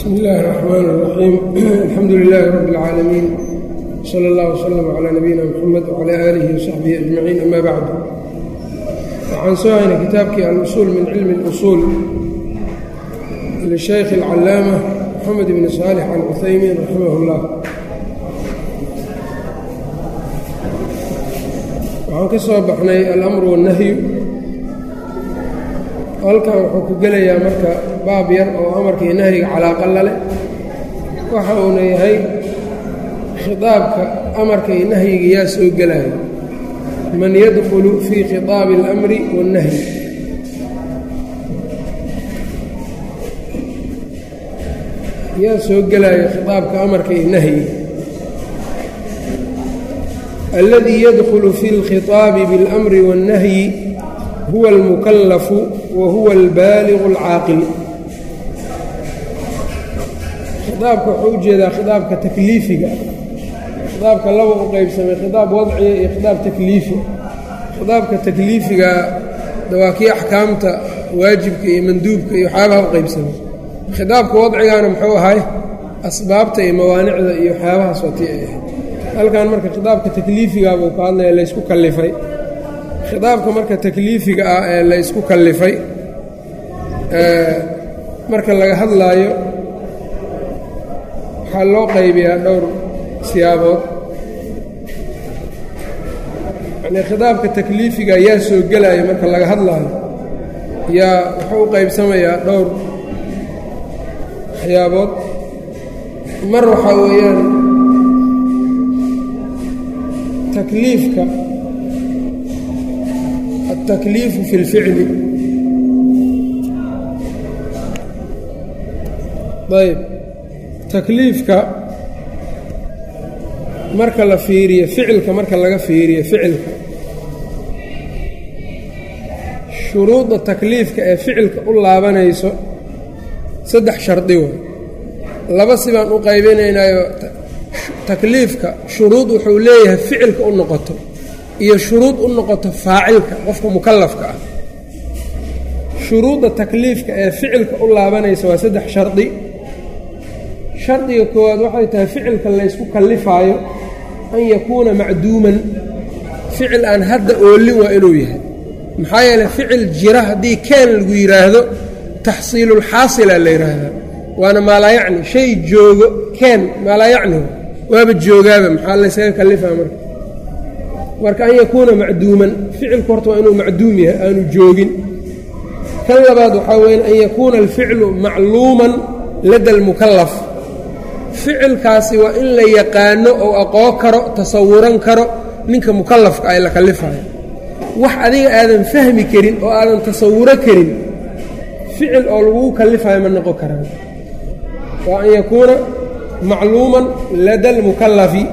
bsmi illaahi الرaxmaan الraxiim alxamdu lilaahi rabi اlcaalamiin sala اllah wslm calaa nabiyina mxamed wcala aalihi wasaxbihi ajmaciin ama bacdu waxaan soo haynay kitaabkii al-usuul min cilmi اlusuul lishaykh اlcallaama moxamed bni saalix alcuthaymiin raximah اllah waxaan ka soo baxnay alamru wاnnahyu halkan wuxuu ku gelayaa marka baab yar oo amarka iyo nahyiga calaaqa lale waxa uuna yahay khidaabka amarka iyo nahyiga yaa soo gelaya man yadkhulu fii khitaabi اlamri waاnnahyi yaa soo gelaya khitaabka amarka iyo nahyiga alladii yadkhulu fi اlkhitaabi biاlamri waاnnahyi huwa almukallafu wa huwa albaaligu alcaaqil khidaabka wuxuu u jeedaa khidaabka takliifiga. Khidaabka laba u qeybsamay khidaab wadciga iyo khidaab takliifi. Khidaabka takliifiga waa kii axkaamta waajibka iyo manduubka iyo waxyaabaha u qeybsamay khidaabka wadcigaana muxuu ahay asbaabta iyo mawaanicda iyo waxyaabahaas watii ay ahayd. Halkan marka khidaabka takliifiga buu ka hadlaya laysku kallifay. Khidaabka marka takliifiga ah ee la ysku kallifay marka laga hadlaayo waxaa loo qaybiyaa dhowr siyaabood yanii khidaabka takliifiga yaa soo gelaya marka laga hadlaayo yaa wuxuu u qaybsamayaa dhowr waxyaabood mar waxaa weeyaan takliifka التkليiف في الفعل ayb تakliifka marka la fiiriyo ficilka marka laga fiiriyo ficilka. Shuruuda takliifka ee ficilka u laabanayso saddex shardi way laba sibaan u qaybinaynayo takliifka shuruud wuxuu leeyahay ficilka u noqoto iyo shuruud u noqoto faacilka qofka mukallafka ah. Shuruudda takliifka ee ficilka u laabanaysa waa saddex shardi shardiga koowaad waxay tahay ficilka laysku kallifaayo an yakuuna macduuman. Ficil aan hadda oolin waa inuu yahay. Maxaa yeeley ficil jira haddii keen lagu yidhaahdo taxsiilulxaasila la yidhaahdaa waana maalaayacni shay joogo keen maalaayacnihu waaba joogaaba maxaa laysaga kallifaa marka? Marka an yakuuna macduuman ficilku horta waa inuu macduum yahay aanu joogin. Kan labaad waxaa weya an yakuuna alficlu macluuman lada almukallaf ficilkaasi waa in la yaqaano ou aqoon karo tasawuran karo ninka mukallafka ay la kallifayo wax adiga aadan fahmi karin oo aadan tasawuro karin ficil oo lagugu kallifayo ma noqon karaan. Waa an yakuuna macluuman lada almukallafi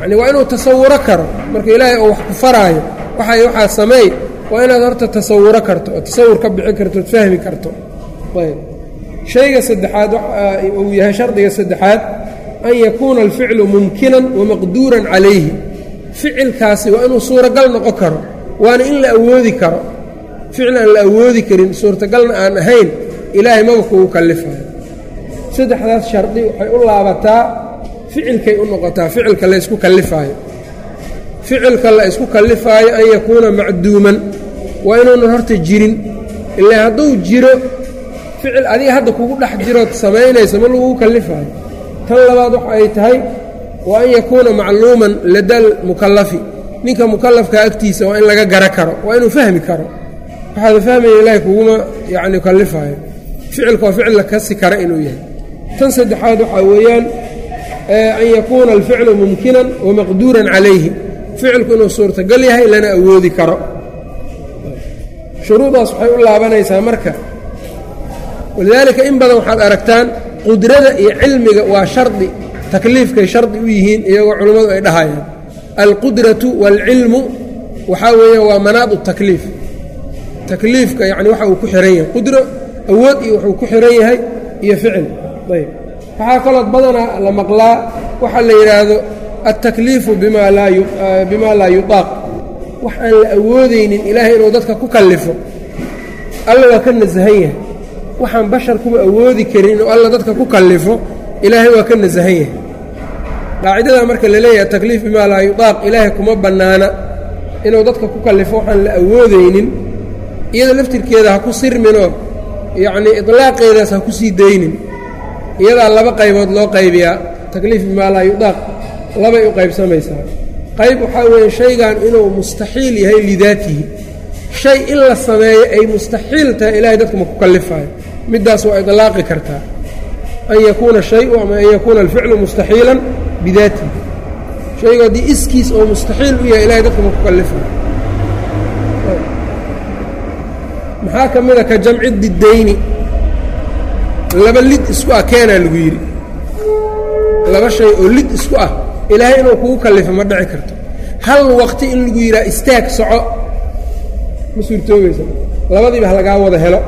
yani waa inuu tasawuro karo. Marka ilaahay oo wax ku faraayo waxay waxaa sameey waa inaad horta tasawuro karto oo tasawur ka bixin karto ood fahmi karto. Ayb shayga saddexaad uu yahay shardiga saddexaad an yakuuna alficlu mumkinan wamaqduuran calayhi. Ficilkaasi waa inuu suuragal noqon karo waana in la awoodi karo. Ficil aan la awoodi karin suurtagalna aan ahayn ilaahay maba kugu kallifayo saddexdaas shardi waxay u laabataa ficilkay u noqotaa ficilka la ysku kallifaayo ficilka la ysku kallifaayo an yakuuna macduuman waa inuunan horta jirin. Ilaa hadduu jiro ficil adiga hadda kugu dhex jirood samaynaysa ma lagugu kallifaayo. Tan labaad waxa ay tahay wa an yakuuna macluuman ladal mukallafi. Ninka mukallafkaa agtiisa waa in laga gara karo waa inuu fahmi karo. Waxaada fahmaya ilaahay kuguma yacni kallifaayo. Ficilka waa ficil la kasi kara inuu yahay. Tan saddexaad waxaa weeyaan an yakuuna alficlu mumkinan wamaqduuran calayhi. Ficilku inuu suurtagal yahay lana awoodi karo. Shuruudaas waxay u laabanaysaa marka walidaalika in badan waxaad aragtaan qudrada iyo cilmiga waa shardi takliifkay shardi u yihiin iyagoo culammadu ay dhahayaan. Alqudratu waalcilmu waxaa weeyaan waa manaadu takliif. Takliifka yacni waxa uu ku xihan yahay. Qudro awood iyo wuxuu ku xihan yahay iyo ficil. Ayb. Waxaa kalood badanaa la maqlaa waxaa la yidhaahdo altakliifu bima laa yuطaaq wax aan la awoodaynin ilaahay inuu dadka ku kallifo. Alla waa ka nasahan yahay waxaan basharkuba awoodi karin oo alla dadka ku kallifo ilaahay waa ka nasahan yahay. Qaacidadaa marka la leeyahay takliif bimaa laa yudaaq ilaahay kuma bannaana. Inuu dadka ku kallifo waxaan la awoodaynin iyada laftirkeeda ha ku sirminoo yacnii idlaaqeedaas ha ku sii daynin. Iyadaa laba qaybood loo qaybiyaa takliif bimaa laa yudaaq labay u qaybsamaysaa. Qayb waxaa weeye shaygan inuu mustaxiil yahay lidaatihi. Shay in la sameeyo ay mustaxiil tahay ilaahay dadka ma ku kallifaayo middaas waa idlaaqi kartaa. An yakuuna shayu ama an yakuuna alficlu mustaxiilan bidaatihi shaygu haddii iskiis oo mustaxiil u yahay ilahay dadka ma ku kallifaayo maxaa ka mida ka jamci diddayni laba lid isku ah keenaa lagu yidhi. Laba shay oo lid isku ah ilaahay inuu kugu kallifo ma dhici karto. Hal waqti in lagu yidhaha istaag soco ma suurtoobaysa labadiiba ha lagaa wada helo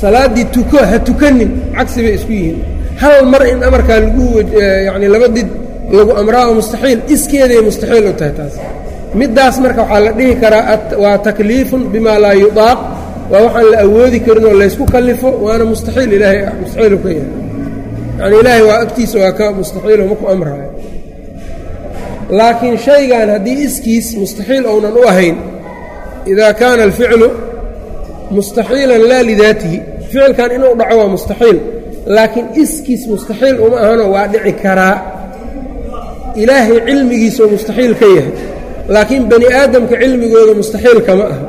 salaaddii tuko ha tukanin cagsi bay isku yihiin. Hal mar in amarkaa lagu yacni laba did lagu amraa mustaxiil iskeeday mustaxiil u tahay taas. Middaas marka waxaa la dhihi karaa waa takliifun bimaa laa yudaaq waa waxaan la awoodi karin oo laysku kallifo waana mustaxiil ilaahay mustaxiilu ka yahay. Yacni ilaahay waa agtiisa waa ka mustaxiilo ma ku amraayo. Laakiin shaygan haddii iskiis mustaxiil ounan u ahayn idaa kaana alficlu mustaxiilan laa lidaatihi. Ficilkan inuu dhaco waa mustaxiil laakiin iskiis mustaxiil uma ahano waa dhici karaa. Ilaahay cilmigiisoo mustaxiil ka yahay laakiin bani aadamka cilmigooda mustaxiil kama aha.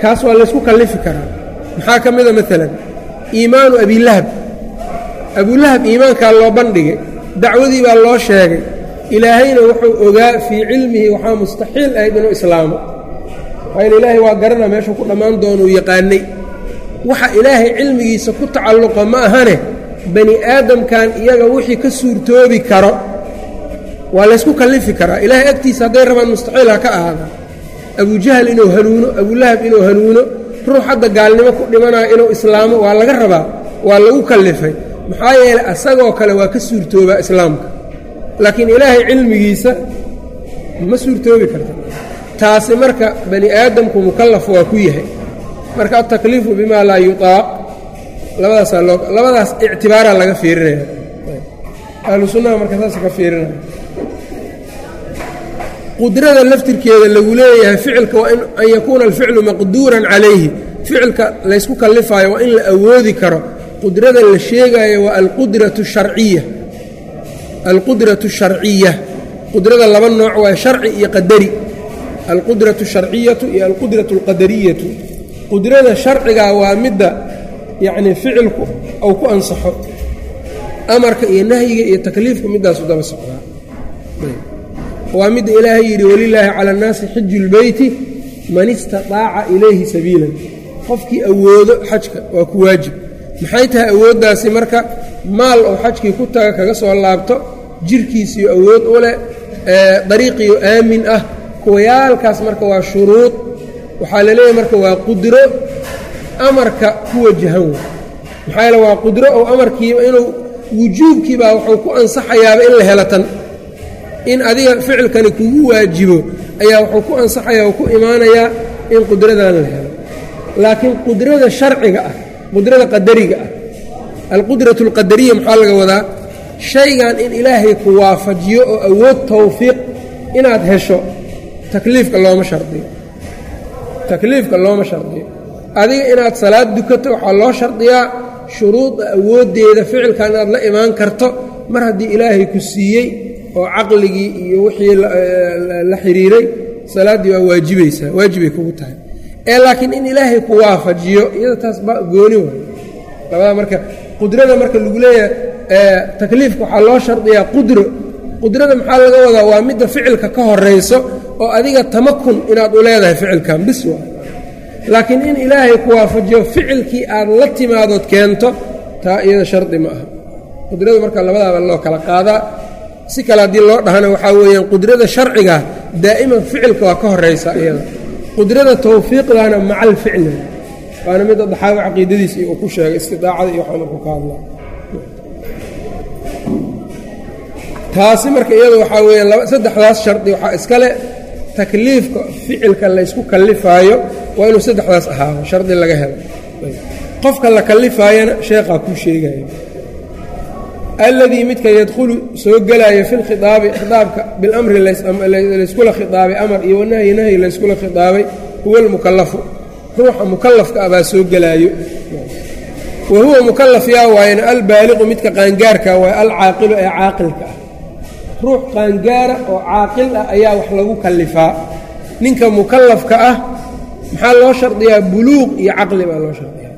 Kaas waa laysku kallifi karaa. Maxaa ka mida maalan iimaanu abilahab abulahab iimaankaa loo bandhigay dacwadii baa loo sheegay ilaahayna wuxuu ogaa fii cilmihi waxaa mustaxiil ahayd inuu islaamo waail ilaahay waa garana meeshuu ku dhammaan doonuu yaqaanay. Waxa ilaahay cilmigiisa ku tacalluqa ma ahane bani aadamkan iyaga wixii ka suurtoobi karo. Waa laysku kallifi karaa. Ilaahay agtiisa hadday rabaan mustaxiil ha ka ahaada. Abujahal inuu hanuuno abulahab inuu hanuuno ruux hadda gaalnimo ku dhimanaya inuu islaamo waa laga rabaa waa lagu kallifay. Maxaa yeelay asagoo kale waa ka suurtoobaa islaamka. Laakiin ilaahay cilmigiisa ma suurtoobi karta taasi marka bani aadamku mukallaf waa ku yahay. Marka altakliifu bimaa laa yutaaq labadaasaa loo labadaas ictibaaraa laga fiirinaya ahlu sunnaha marka saas ka fiirinaya qudrada laftirkeeda lagu leeyahay ficilka waa in an yakuuna alficlu maqduuran calayhi. Ficilka laysku kallifaayo waa in la awoodi karo. Qudrada la sheegaayo waa alqudratu sharciya. Alqudratu sharciya. Qudrada laba nooc waaye sharci iyo qadari alqudratu sharciyatu iyo alqudratu alqadariyatu. Qudrada sharcigaa waa midda yacnii ficilku ou ku ansaxo amarka iyo nahyiga iyo takliifka middaasu daba socdaa. Waa midda ilaahay yidhi walilaahi cala annaasi xiju lbeyti man istataaca ilayhi sabiilan. Qofkii awoodo xajka waa ku waajib. Maxay tahay awooddaasi marka maal oo xajkii ku taga kaga soo laabto jirkiisiyo awood u leh dariiqiyo aamin ah kuwayaalkaas marka waa shuruud waxaa la leeyahay marka waa qudro amarka ku wajahan. Wey maxaa yeele waa qudro oo amarkiiba inuu wujuubkiibaa wuxuu ku ansaxayaaba in la helo tan. In adiga ficilkani kugu waajibo ayaa wuxuu ku ansaxayaa oo ku imaanayaa in qudradan la helo. Laakiin qudrada sharciga ah qudrada qadariga ah alqudratu alqadariya maxaa laga wadaa? Shaygan in ilaahay ku waafajiyo oo awood tawfiiq inaad hesho takliifka looma shardiyo takliifka looma shardiyo adiga inaad salaad dukato waxaa loo shardiyaa shuruuda awooddeeda ficilkan inaad la imaan karto. Mar haddii ilaahay ku siiyey oo caqligii iyo wixii la xiriiray salaaddii waa waajibaysaa waajibay kugu tahay. Ee laakiin in ilaahay ku waafajiyo iyada taas ba gooni waay. Labada marka qudrada marka lagu leeyahay takliifka waxaa loo shardiyaa qudro. Qudrada maxaa laga wadaa? Waa midda ficilka ka horayso oo adiga tamakun inaad u leedahay ficilkan bis waa. Laakiin in ilaahay ku waafajiyo ficilkii aad la timaadood keento taa iyada shardi ma aha. Qudrada marka labadaaba loo kala qaadaa. Si kale haddii loo dhahana waxaa weeyaan qudrada sharciga daa'iman ficilka waa ka horaysa iyada. Qudrada tawfiiqdana maca alficli waana midda daxaawi caqiidadiis uu ku sheegay istidaacada iyo waxaa marku ka hadlaa taasi marka iyada waxaa weeyaan saddexdaas shardi waxaa iskale takliifka ficilka laysku kallifaayo waa inuu saddexdaas ahaado shardi laga helo. Qofka la kallifaayana sheekhaa kuu sheegaya alladii midka yadkhulu soo gelaya fi lkhidaabi khidaabka bilamri layskula khidaabay amar iyo wanahyi nahyi layskula khidaabay huwa almukallafu. Ruuxa mukallafka ah baa soo gelaayo wa huwa mukallaf yaa waayana albaaliqu midka qaangaarka waay alcaaqilu ee caaqilka ah ruux qaangaara oo caaqil ah ayaa wax lagu kallifaa. Ninka mukallafka ah maxaa loo shardiyaa? Buluuq iyo caqli baa loo shardiyaa.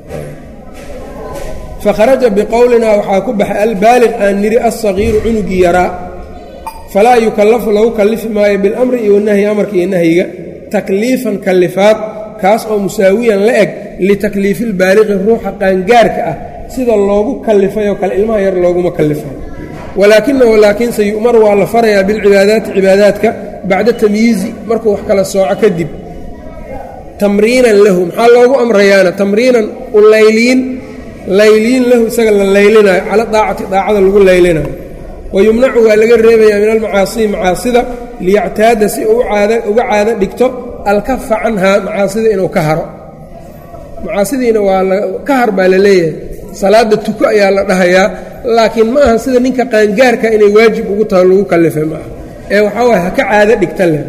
Fakharaja biqowlinaa waxaa ku baxay albaaliq aan nidhi alsagiiru cunugii yaraa falaa yukallafu lagu kallifi maayo bilamri iyo wanahyi amarka iyo nahyiga. Takliifan kallifaad kaas oo musaawiyan la eg litakliifi lbaaliqi ruuxa qaangaarka ah. Sida loogu kallifay oo kale ilmaha yar looguma kallifay walaakinahu laakiinse yu'maru waa la farayaa bilcibaadaati cibaadaadka bacda tamyiizi markuu wax kala sooco kadib. Tamriinan lahu maxaa loogu amrayaana? Tamriinan u layliin layliin lahu isaga la laylinayo cala daacati daacada lagu laylinayo. Wa yumnacu waa laga reebayaa min almacaasii macaasida liyactaada si uu uga caado dhigto alkafa canhaa macaasida inuu ka haro. Macaasidiina waa ka har baa la leeyahay salaada tuko ayaa la dhahayaa laakiin ma aha sida ninka qaangaarka inay waajib ugu taho lagu kallifay ma aha. Ee waxaa waay ha ka caado dhigta leh.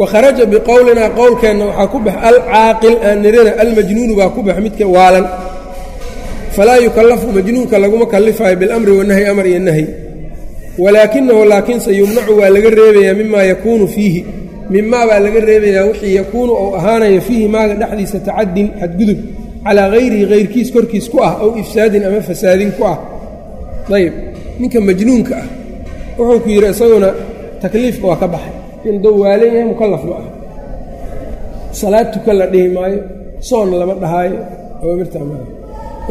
Wakharaja biqowlinaa qowlkeenna waxaa ku bax alcaaqil aan nirina almajnuunu baa ku bax midka waalan. Falaa yukallafu majnuunka laguma kallifaayo bilamri wanahyi amar iyo nahyi. Walaakinahu laakiinse yumnacu waa laga reebayaa mimaa yakuunu fiihi mimaa baa laga reebayaa wixii yakuunu ou ahaanayo fiihi maaga dhexdiisa tacadin xadgudub calaa hayrihi hayrkiis korkiis ku ah ow ifsaadin ama fasaadin ku ah. Ayb ninka majnuunka ah wuxuu ku yidhi isaguna takliifka waa ka baxay. Indou waalan yahay mukallaf ma ah salaad tuka la dhihi maayo soon lama dhahaayo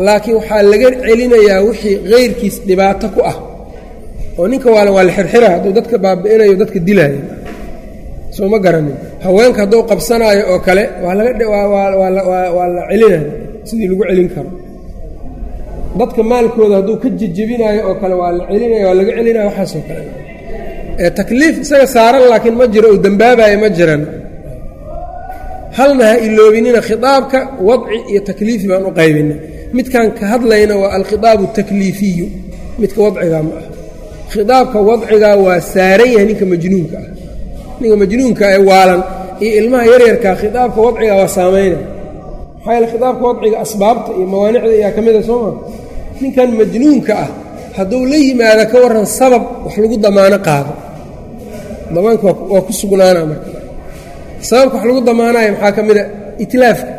laakiin waxaa laga celinayaa wixii hayrkiis dhibaato ku ah. Oo ninka waa la xirxira hadduu dadka baabi'inayo dadka dilaayo soo ma garanin. Haweenka hadduu qabsanaayo oo kale waa lagawaa la celinayo sidii lagu celin karo. Dadka maalkooda hadduu ka jejebinaayo oo kale waa la celinaya waa laga celinaya waxaasoo kale. Takliif isaga saaran laakiin ma jiro uu dembaabayo ma jiran. Halna ha iloobinina khiaabka wadci iyo takliifi baan u qaybina midkan ka hadlayna waa alkhidaabu takliifiyu. Midka wadcigaa ma ah khidaabka wadcigaa waa saaran yahay ninka majnuunka ah ninka majnuunka ee waalan iyo ilmaha yaryarkaa khidaabka wadciga waa saamayna maxaa yaele khidaabka wadciga asbaabta iyo mawaanicda ayaa ka mida soo maa ninkan majnuunka ah hadduu la yimaado ka warran sabab wax lagu damaano qaado. Damaanka waa ku sugnaana marka. Sababka wax lagu damaanayo maxaa ka mida itlaafka.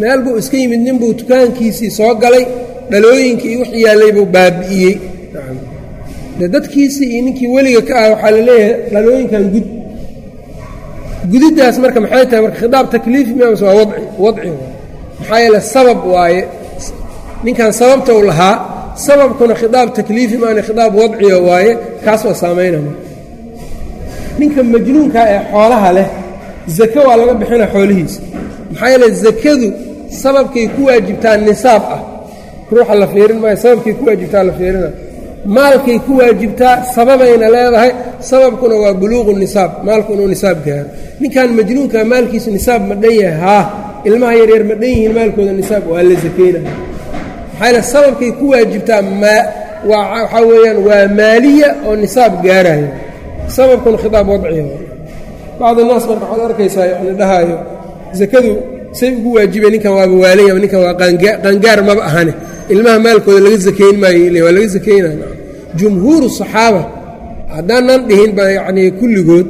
Meel buu iska yimid ninbuu dukaankiisii soo galay dhalooyinkii iyo wix yaallay buu baabi'iyey de dadkiisii iyo ninkii weliga ka ah waxaa la leeyahay dhalooyinkan gud gudiddaas marka maxay tahay marka khidaab takliifi miamas waa wadci wadci maxaa yeele sabab waaye ninkan sababta u lahaa sababkuna khidaab takliifi maana khidaab wadciga waaye kaas waa ninka majnuunkaa ee xoolaha leh zake waa laga bixina xoolihiisa. Maxaa yeele zakadu sababkay ku waajibtaa nisaab ah. Ruuxa la fiirin maayo sababkay ku waajibtaa la fiirina maalkay ku waajibtaa sababayna leedahay sababkuna waa buluuqu nisaab maalku inuu nisaab gaaro. Ninkan majnuunkaa maalkiisu nisaab ma dhan yahay haa ilmaha yaryar ma dhan yihiin maalkooda nisaab waa la sakeynaya maxaa yeele sababkay ku waajibtaa waxaa weeyaan waa maaliya oo nisaab gaaraya sababkuna khitaab wadciga bacd naas marka waxaad arkaysaa yani dhahaayo zakadu say ugu waajibeen ninkan waaba waalanya ninkan waa qaangaar maba ahane ilmaha maalkooda laga zakeyn maayo waa laga zakeynaya jumhuuru saxaaba haddaanan dhihin ba yacnii kulligood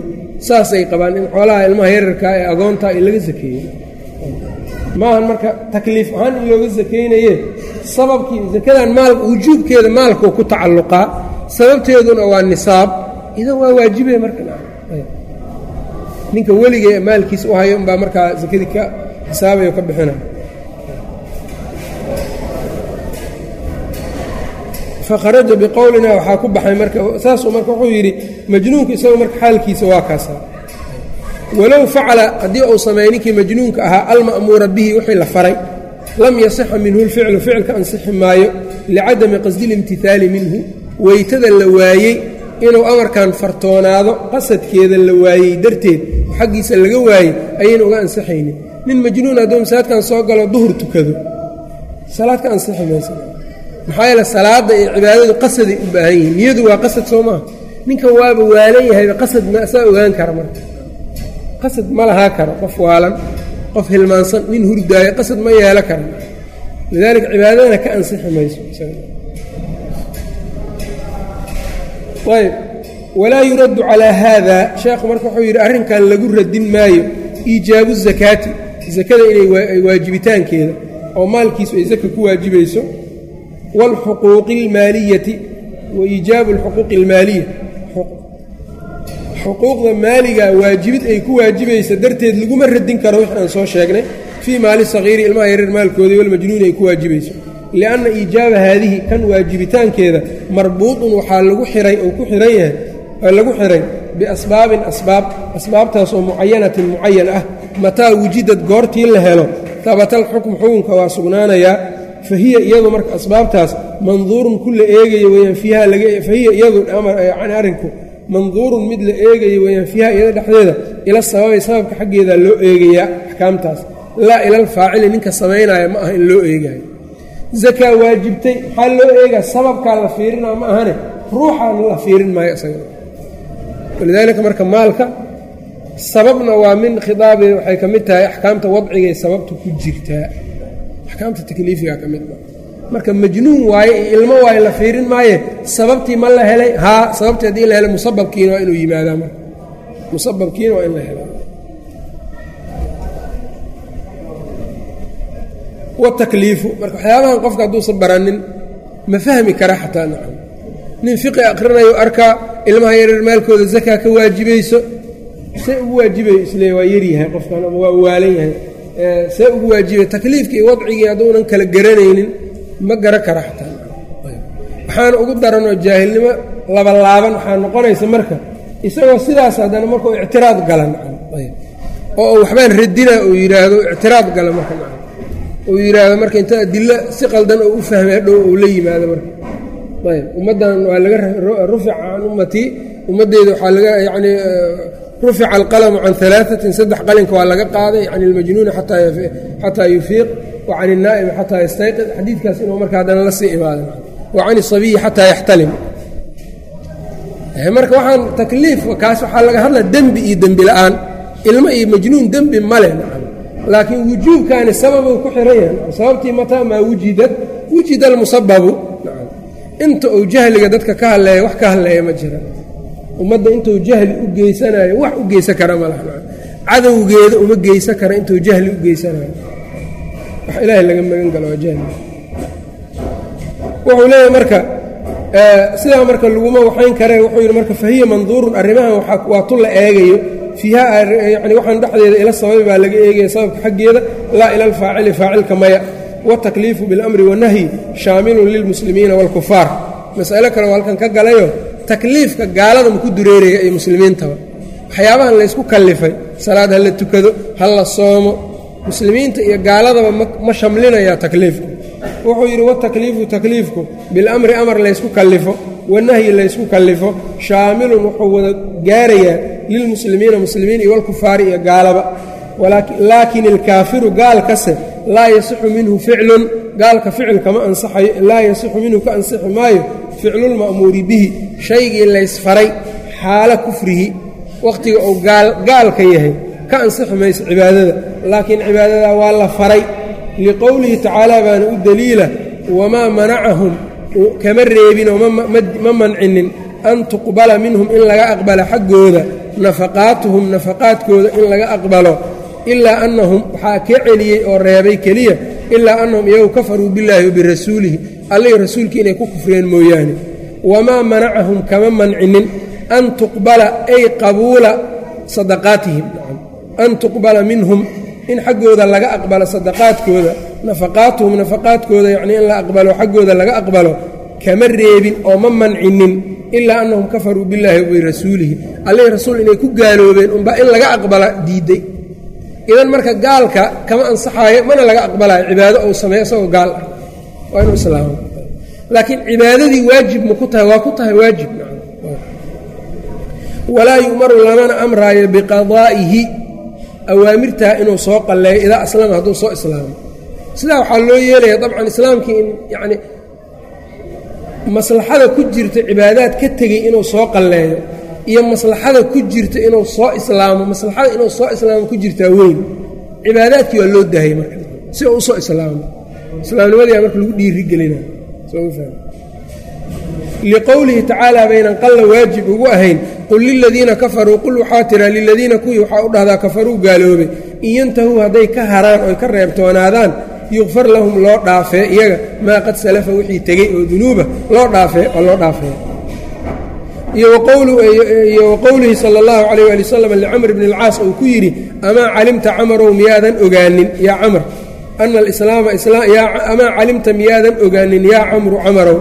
saasay qabaan in xoolaha ilmaha yararkaa ee agoontaa in laga zakeeyo maahan marka takliif ahaan in looga zakaynaye sababkii zakadan maal wujuubkeeda maalkuu ku tacalluqaa sababteeduna waa nisaab idan waa waajibe marka ninka weligee maalkiisa u hayo umbaa markaa zakadii ka xisaabayo ka bixina fakharaja biqowlina waxaa ku baxay marka saasuu marka wuxuu yidhi majnuunku isagu marka xaalkiisa waa kaasa. Walow facala haddii uu sameeyey ninkii majnuunka ahaa alma'muura bihi wixii la faray lam yasixa minhu lficlu ficilka ansixi maayo licadami qasdi limtihaali minhu weytada la waayey inuu amarkan fartoonaado qasadkeeda la waayey darteed xaggiisa laga waayey ayayna uga ansaxaynin nin majnuun hadduu masaajidkan soo galo duhur tukado. Salaad ansixi maysa maxaa yeele salaadda iyo cibaadadu qasaday u baahan yihiin. Niyadu waa qasad soo maaha. Ninkan waaba waalan yahayba qasad ma ogaan kara marka. Qasad ma lahaa karo qof waalan qof hilmaansan nin hurdaayo qasad ma yeelo kara lidaalika cibaadadana ka ansixi mayso ayb walaa yuraddu calaa haada sheekhu marka wuxuu yidhi arrinkan lagu radin maayo iijaabu zakaati. Zakada inay waajibitaankeeda oo maalkiisu ay zaka ku waajibayso waalxuquuqi almaaliyati wa iijaabu almaaliya xuquuqda maaliga waajibid ay ku waajibaysa darteed laguma radin karo wix aan soo sheegnay fii maali sagiiri ilmaha yareer maalkoodii walmajnuuni ay ku waajibayso lianna iijaaba haadihi kan waajibitaankeeda marbuudun waxaa lagu xiray oo ku xiran yahay lagu xiray biasbaabin asbaab asbaabtaas oo mucayanatin mucayan ah mataa wujidad goortii la helo tabatal xukm xukunka waa sugnaanayaa fa hiya iyadu marka asbaabtaas manduurun ku la eegayo weyaan fiiha fa hiya iyadu yani arrinku manduurun mid la eegayo weyaan fiiha iyada dhexdeeda ila sababi sababka xaggeeda loo eegayaa axkaamtaas. Laa ilalfaacili ninka samaynaya ma aha in loo eegayo zakaa waajibtay maxaa loo eegaa? Sababkaa la fiirinaa ma ahane ruuxaan la fiirin maayo isaga. Walidaalika marka maalka sababna waa min khidaabi waxay ka mid tahay axkaamta wadcigay sababta ku jirtaa axkaamta takliifiga ka mid ma marka majnuun waaye ilmo waaye la fiirin maaye sababtii ma la helay? Haa sababtii haddii la helay musababkiina waa inuu yimaadaa marka. Musababkiina waa in la helaa. Watakliifu marka waxyaabahan qofka hadduusan baranin ma fahmi kara xataa nacam. Nin fiqi aqrinayo arkaa ilmaha yareer maalkooda zakaa ka waajibayso see ugu waajibayo isle waa yaryahay qofkan ama waa waalan yahay see ugu waajibay takliifkii iyo wadcigii hadduunan kala garanaynin ma gara kara xataa. Waxaana ugu daranoo jaahilnimo labalaaban waxaa noqonaysa marka isagoo sidaas haddana markuu ictiraad gala oo waxbaan radina uu yidhaahdo ictiraad gala marka uu yidhaahdo marka inta adilo si qaldan oo u fahmay hadhow uu la yimaado marka. Ayb. Ummaddan waa laga rufica can ummatii ummaddeeda waxaa laga yacni rufica alqalamu can alaatin saddex qalinka waa laga qaaday can ilmajnuuni xataa yufiiq wa can xataa yastayqiz xadiidkaas inuu marka haddana la sii imaada isabiyi xataa yaxtalim marka waxaan takliif kaas waxaa laga hadla dembi iyo dembi la'aan ilmo iyo majnuun dembi ma leh laakiin wujuubkaani sababu ku xiran yahay sababtii mataa maa wujidad wujida almusababu inta uu jahliga dadka ka hadleeya wax ka hadleeya ma jira ummadda intuu jahli u geysanayo wax u geysan kara ma laha. Cadowgeeda uma geysan kara intuu jahli u geysanayo. Wax ilaahay laga magan galo waa jahli. Wuxuu leeyahay marka sidaa marka laguma waxayn kare wuxuu yidhi marka fahiya manduurun arrimahan waa tu la eegayo. Fiiha yani waxaan dhexdeeda ila sababi baa laga eegaya sababka xaggeeda. Laa ila alfaacili faacilka maya. Watakliifu biاlamri wanahyi shaamilun lilmuslimiina wاlkufaar mas'alo kale oo halkan ka galayo takliifka gaalada maku dureeraya iyo muslimiintaba? Waxyaabahan laysku kallifay. Salaad ha la tukado ha la soomo. Muslimiinta iyo gaaladaba ma shamlinaya takliifku. Wuxuu yidhi watakliifu takliifku. Bilamri amar laysku kallifo wanahyi laysku kallifo. Shaamilun wuxuu wada gaarayaa lilmuslimiina muslimiin iyo walkufaari iyo gaalaba. Laakin ilkaafiru gaalkase laa yasixu minhu ficlun. Gaalka ficil kama ansaxayo laa yasixu minhu ka ansixi maayo ficlulma'muuri bihi shaygii laysfaray xaalo kufrihi wakhtiga uu gaalka yahay ka ansixi mayso cibaadada. Laakiin cibaadada waa la faray. Liqowlihi tacaala baana u deliila wamaa manacahum kama reebinoo ma mancinin an tuqbala minhum in laga aqbala xaggooda nafaqaatuhum nafaqaadkooda in laga aqbalo ilaa annahum waxaa ka celiyey oo reebay keliya ilaa annahum iyagu kafaruu billaahi wa birasuulihi allihii rasuulkii inay ku kufriyeen mooyaane. Wamaa manacahum kama mancinin an tuqbala ay qabuula sadaqaatihim. An tuqbala minhum in xaggooda laga aqbalo sadaqaadkooda nafaqaatuhum nafaqaadkooda yacnii in la aqbalo xaggooda laga aqbalo kama reebin oo ma mancinin ilaa annahum kafaruu billaahi wa birasuulihi. Allihii rasuul inay ku gaaloobeen unbaa in laga aqbala diidday idan marka gaalka kama ansaxaayo mana laga aqbalayo cibaado ou sameeyo isagoo gaal ah. Waa inuu islaamo. Laakiin cibaadadii waajib ma ku tahay waa ku tahay waajib. Walaa yu'maru lamana amraayo biqadaa'ihi awaamirtaa inuu soo qalleeyo idaa aslama hadduu soo islaamo. Sidaa waxaa loo yeelaya dabcan islaamkii in yacni maslaxada ku jirta cibaadaad ka tegey inuu soo qalleeyo iyo maslaxada ku jirta inuu soo islaamo maslaxada inuu soo islaamo ku jirtaa weyn. Cibaadaadkii waa loo dahay marka si uu u soo islaamo. Islaamnimadii marka lagu dhiirigelina liqowlihi tacaala baynan qalla waajib ugu ahayn qul liladiina kafaruu qul waxaa tiraa liladiina kuwii waxaa u dhahdaa kafaruu gaaloobay in yantahuu hadday ka haraan oy ka reebtoonaadaan yukfar lahum loo dhaafee iyaga maa qad salafa wixii tegey oo dunuuba loo dhaafee oo loo dhaafee iyo waqowlihi sala allahu calayh waali wasalam licamr bni alcaas uu ku yidhi amaa calimta camarow miyaadan ogaanin yaa camr? Ana amaa calimta miyaadan ogaanin yaa camru camarow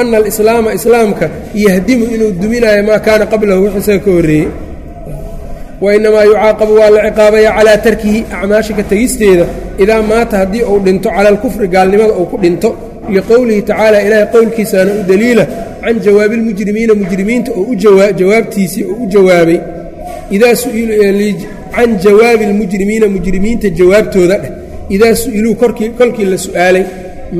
ana alislaama islaamka yahdimu inuu duminaayo maa kaana qablahu wix isaga ka horreeyey wainamaa yucaaqabu waa la ciqaabaya calaa tarkihi acmaasha ka tegisteeda idaa maata haddii uu dhinto cala alkufri gaalnimada uu ku dhinto liqowlihi tacaala ilaahay qowlkiisaana u daliila can jawaabi lmujrimiina mujrimiinta oo jawaabtiisii oo u jawaabay can jawaabi almujrimiina mujrimiinta jawaabtooda dheh idaa su'iluu kolkii la su'aalay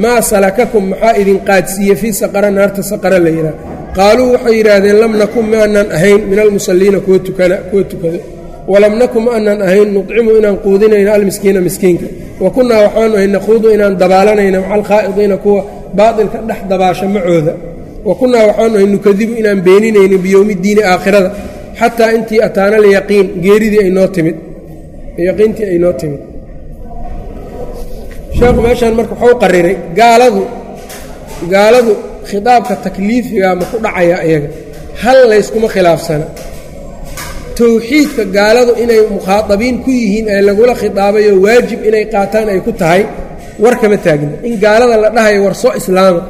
maa salakakum maxaa idin qaadsiiye fii saqara naarta saqara la yidhaah qaaluu waxay yidhaahdeen lam nakun ma aanan ahayn min almusalliina kuwa tukado walam nakun ma aanan ahayn nucimu inaan quudinayno almiskiina miskiinka wa kunnaa waxaanu ahay naquudu inaan dabaalanayno maca alkhaa'idiina kuwa baatilka dhex dabaasha macooda. Wa kunnaa waxaanu ahay nukadibu inaan beeninayno biyowmidiini aakhirada xataa intii ataana alyaqiin geeridii ay noo timid. Yaqiintii ay noo timid. Sheekhu meeshaan marka waxau qariray gaaladu gaaladu khidaabka takliifigaa ma ku dhacaya iyaga hal layskuma khilaafsana towxiidka gaaladu inay mukhaadabiin ku yihiin ee lagula khidaabayo waajib inay qaataan ay ku tahay war kama taagna in gaalada la dhahayo war soo islaama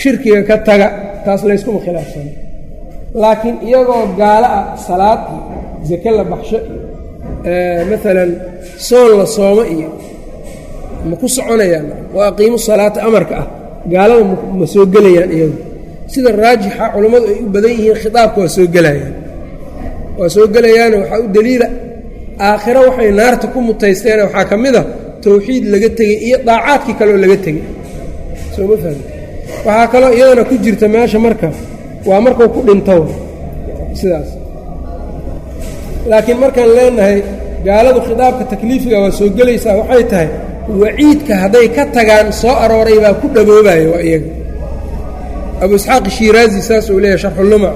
shirkiga ka taga taas layskuma khilaafsana laakiin iyagoo gaalo ah salaad iyo sake la baxsho iyo maalan soon la soomo iyo ma ku soconayaan waa aqiimu salaata amarka ah. Gaalada ma soo gelayaan iyagu sida raajixa culammadu ay u badan yihiin khitaabka waa soo gelayaan waa soo gelayaano waxaa u deliila aakhiro waxay naarta ku mutaysteen waxaa ka mid a towxiid laga tegey iyo daacaadkii kaleoo laga tegey. Soo ma fahmi? Waxaa kaloo iyadana ku jirta meesha marka waa markuu ku dhinto. Sidaas. Laakiin markaan leenahay gaaladu khitaabka takliifiga waa soo gelaysaa waxay tahay waciidka hadday ka tagaan soo arooray baa ku dhaboobaya waa iyaga. Abu isxaaq shiiraazi saas uu leeyahy sharxulumac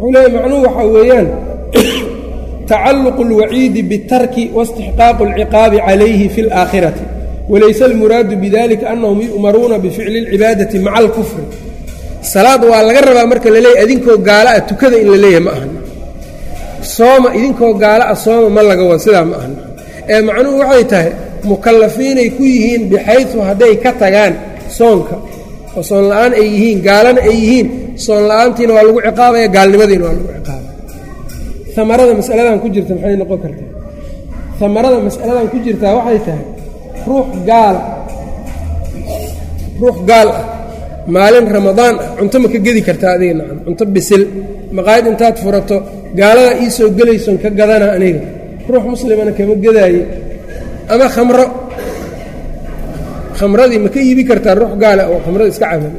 wuxuu leeyahy macnuhu waxaa weeyaan tacalluqu اlwaciidi biاtarki waاstixqaaqu اlciqaabi calayhi fi اlaakhirati walayse almuraadu bidalika annahum yu'maruuna bificli اlcibaadati maca alkufri salaad waa laga rabaa marka la leeyahy idinkoo gaala ah tukada in la leeyahay ma ahan sooma idinkoo gaala ah sooma ma laga wado sidaa ma ahan ee macnuhu waxay tahay mukallafiinay ku yihiin bixaysu hadday ka tagaan soonka oo soon la'aan ay yihiin gaalana ay yihiin soon la'aantiina waa lagu ciqaabaya gaalnimadiina waa lagu ciqaabaya. Amarada masaladan ku jirta maxay noqon kartaa? Amarada masaladan ku jirtaa waxay tahay ruux gaala ruux gaal ah. Maalin ramadaan ah cunto ma ka gedi kartaa adiga nacam. Cunto bisil. Maqaayad intaad furato gaaladaa ii soo gelayson ka gadana aniga. Ruux muslimana kama gedaaye ama khamro khamradii ma ka iibi kartaa ruux gaala oo khamrada iska caban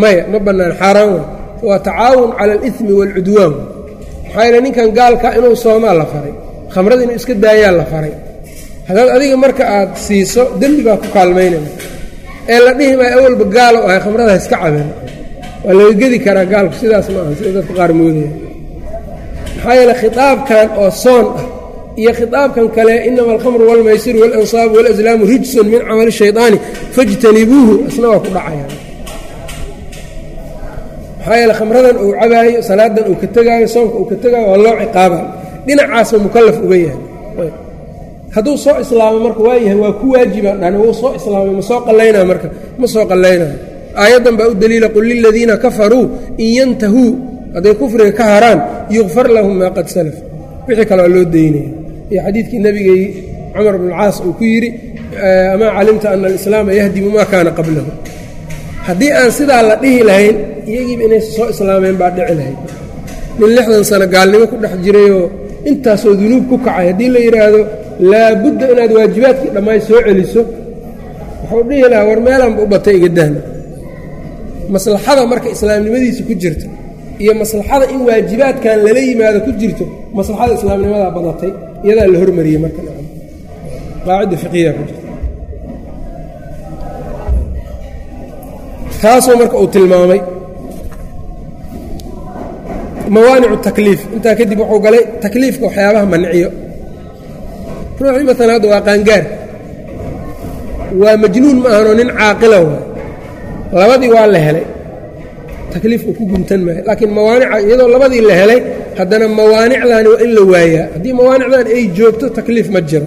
maya ma bannaan xaaraan wa waa tacaawun cala alimi waalcudwaan maxaa yeele ninkan gaalka inuu soomaa la faray. Khamrada inuu iska daayaa la faray. Haddaad adiga marka aad siiso dembi baa ku kaalmaynaya. Ee la dhihi maayo awalba gaalo ahay khamrada iska caban waa laga gedi karaa gaalku sidaas ma aha sida dadka qaar moodaya maxaa yeele khitaabkan oo soon ah iyo khitaabkan kale inama alkhamru wاlmaysiru wاlansaabu wاlaslaamu rijsun min camali shayطaani fاjtanibuuhu isna waa ku dhacayaan maxaa yeele khamradan uu cabaayo salaadan uu ka tegaayo soonka uu ka tegaayo waa loo ciqaabaa dhinacaasuu mukalaf uga yahay hadduu soo islaamo marka waa yahay waa ku waajibaan dhahne wuu soo islaamay ma soo qallaynaa marka ma soo qallaynayo aayaddan baa u daliila qul liladiina kafaruu in yantahuu hadday kufriga ka haraan yukfar lahum maa qad salaf wixii kale waa loo daynaya iyo xadiidkii nebigay cumar bn alcaas uu ku yidhi amaa calimta ana alislaama yahdimu maa kaana qablahu. Haddii aan sidaa la dhihi lahayn iyagiiba inay soo islaameen baa dhici lahayd. Nin lixdan sano gaalnimo ku dhex jirayoo intaasoo dunuub ku kacay haddii la yidhaahdo laabudda inaad waajibaadkii dhammaay soo celiso. Wuxuu dhihi lahaa war meelanba u batay iga dahna maslaxada marka islaamnimadiisa ku jirta iyo maslaxada in waajibaadkan lala yimaado ku jirto maslaxada islaamnimadaa badatay iyadaa la hormariyey marka qaacida fiqiya ku jirta. Taasoo marka uu tilmaamay mawaanicu takliif. Intaa kadib wuxuu galay takliifka waxyaabaha manciyo ruuxii maalan hadda waa qaangaar. Waa majnuun ma ahanoo nin caaqila waay labadii waa la helay. Takliifku ku guntan maayo laakiin mawaanica iyadoo labadii la helay haddana mawaanicdaani waa in la waayaa. Haddii mawaanicdan ay joogto takliif ma jiro.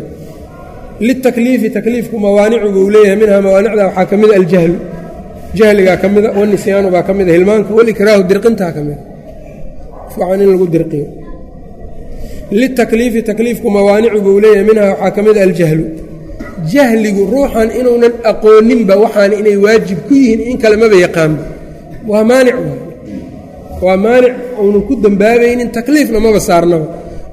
Litakliifi takliifku mawaanicu buu leeyahay minhaa mawaanicda waxaa ka mida aljahlu jahligaa ka mida wanisyaanu baa ka mida hilmaanka walikraahu dirqintaa ka mida fiican in lagu dirqiyo. Litakliifi takliifku mawaanicu buu leeyahay minhaa waxaa ka mida aljahlu jahligu ruuxan inuunan aqooninba waxaan inay waajib ku yihiin in kale maba yaqaanba. Waa maanic waa maanic uunan ku dembaabaynin takliifna maba saarnaba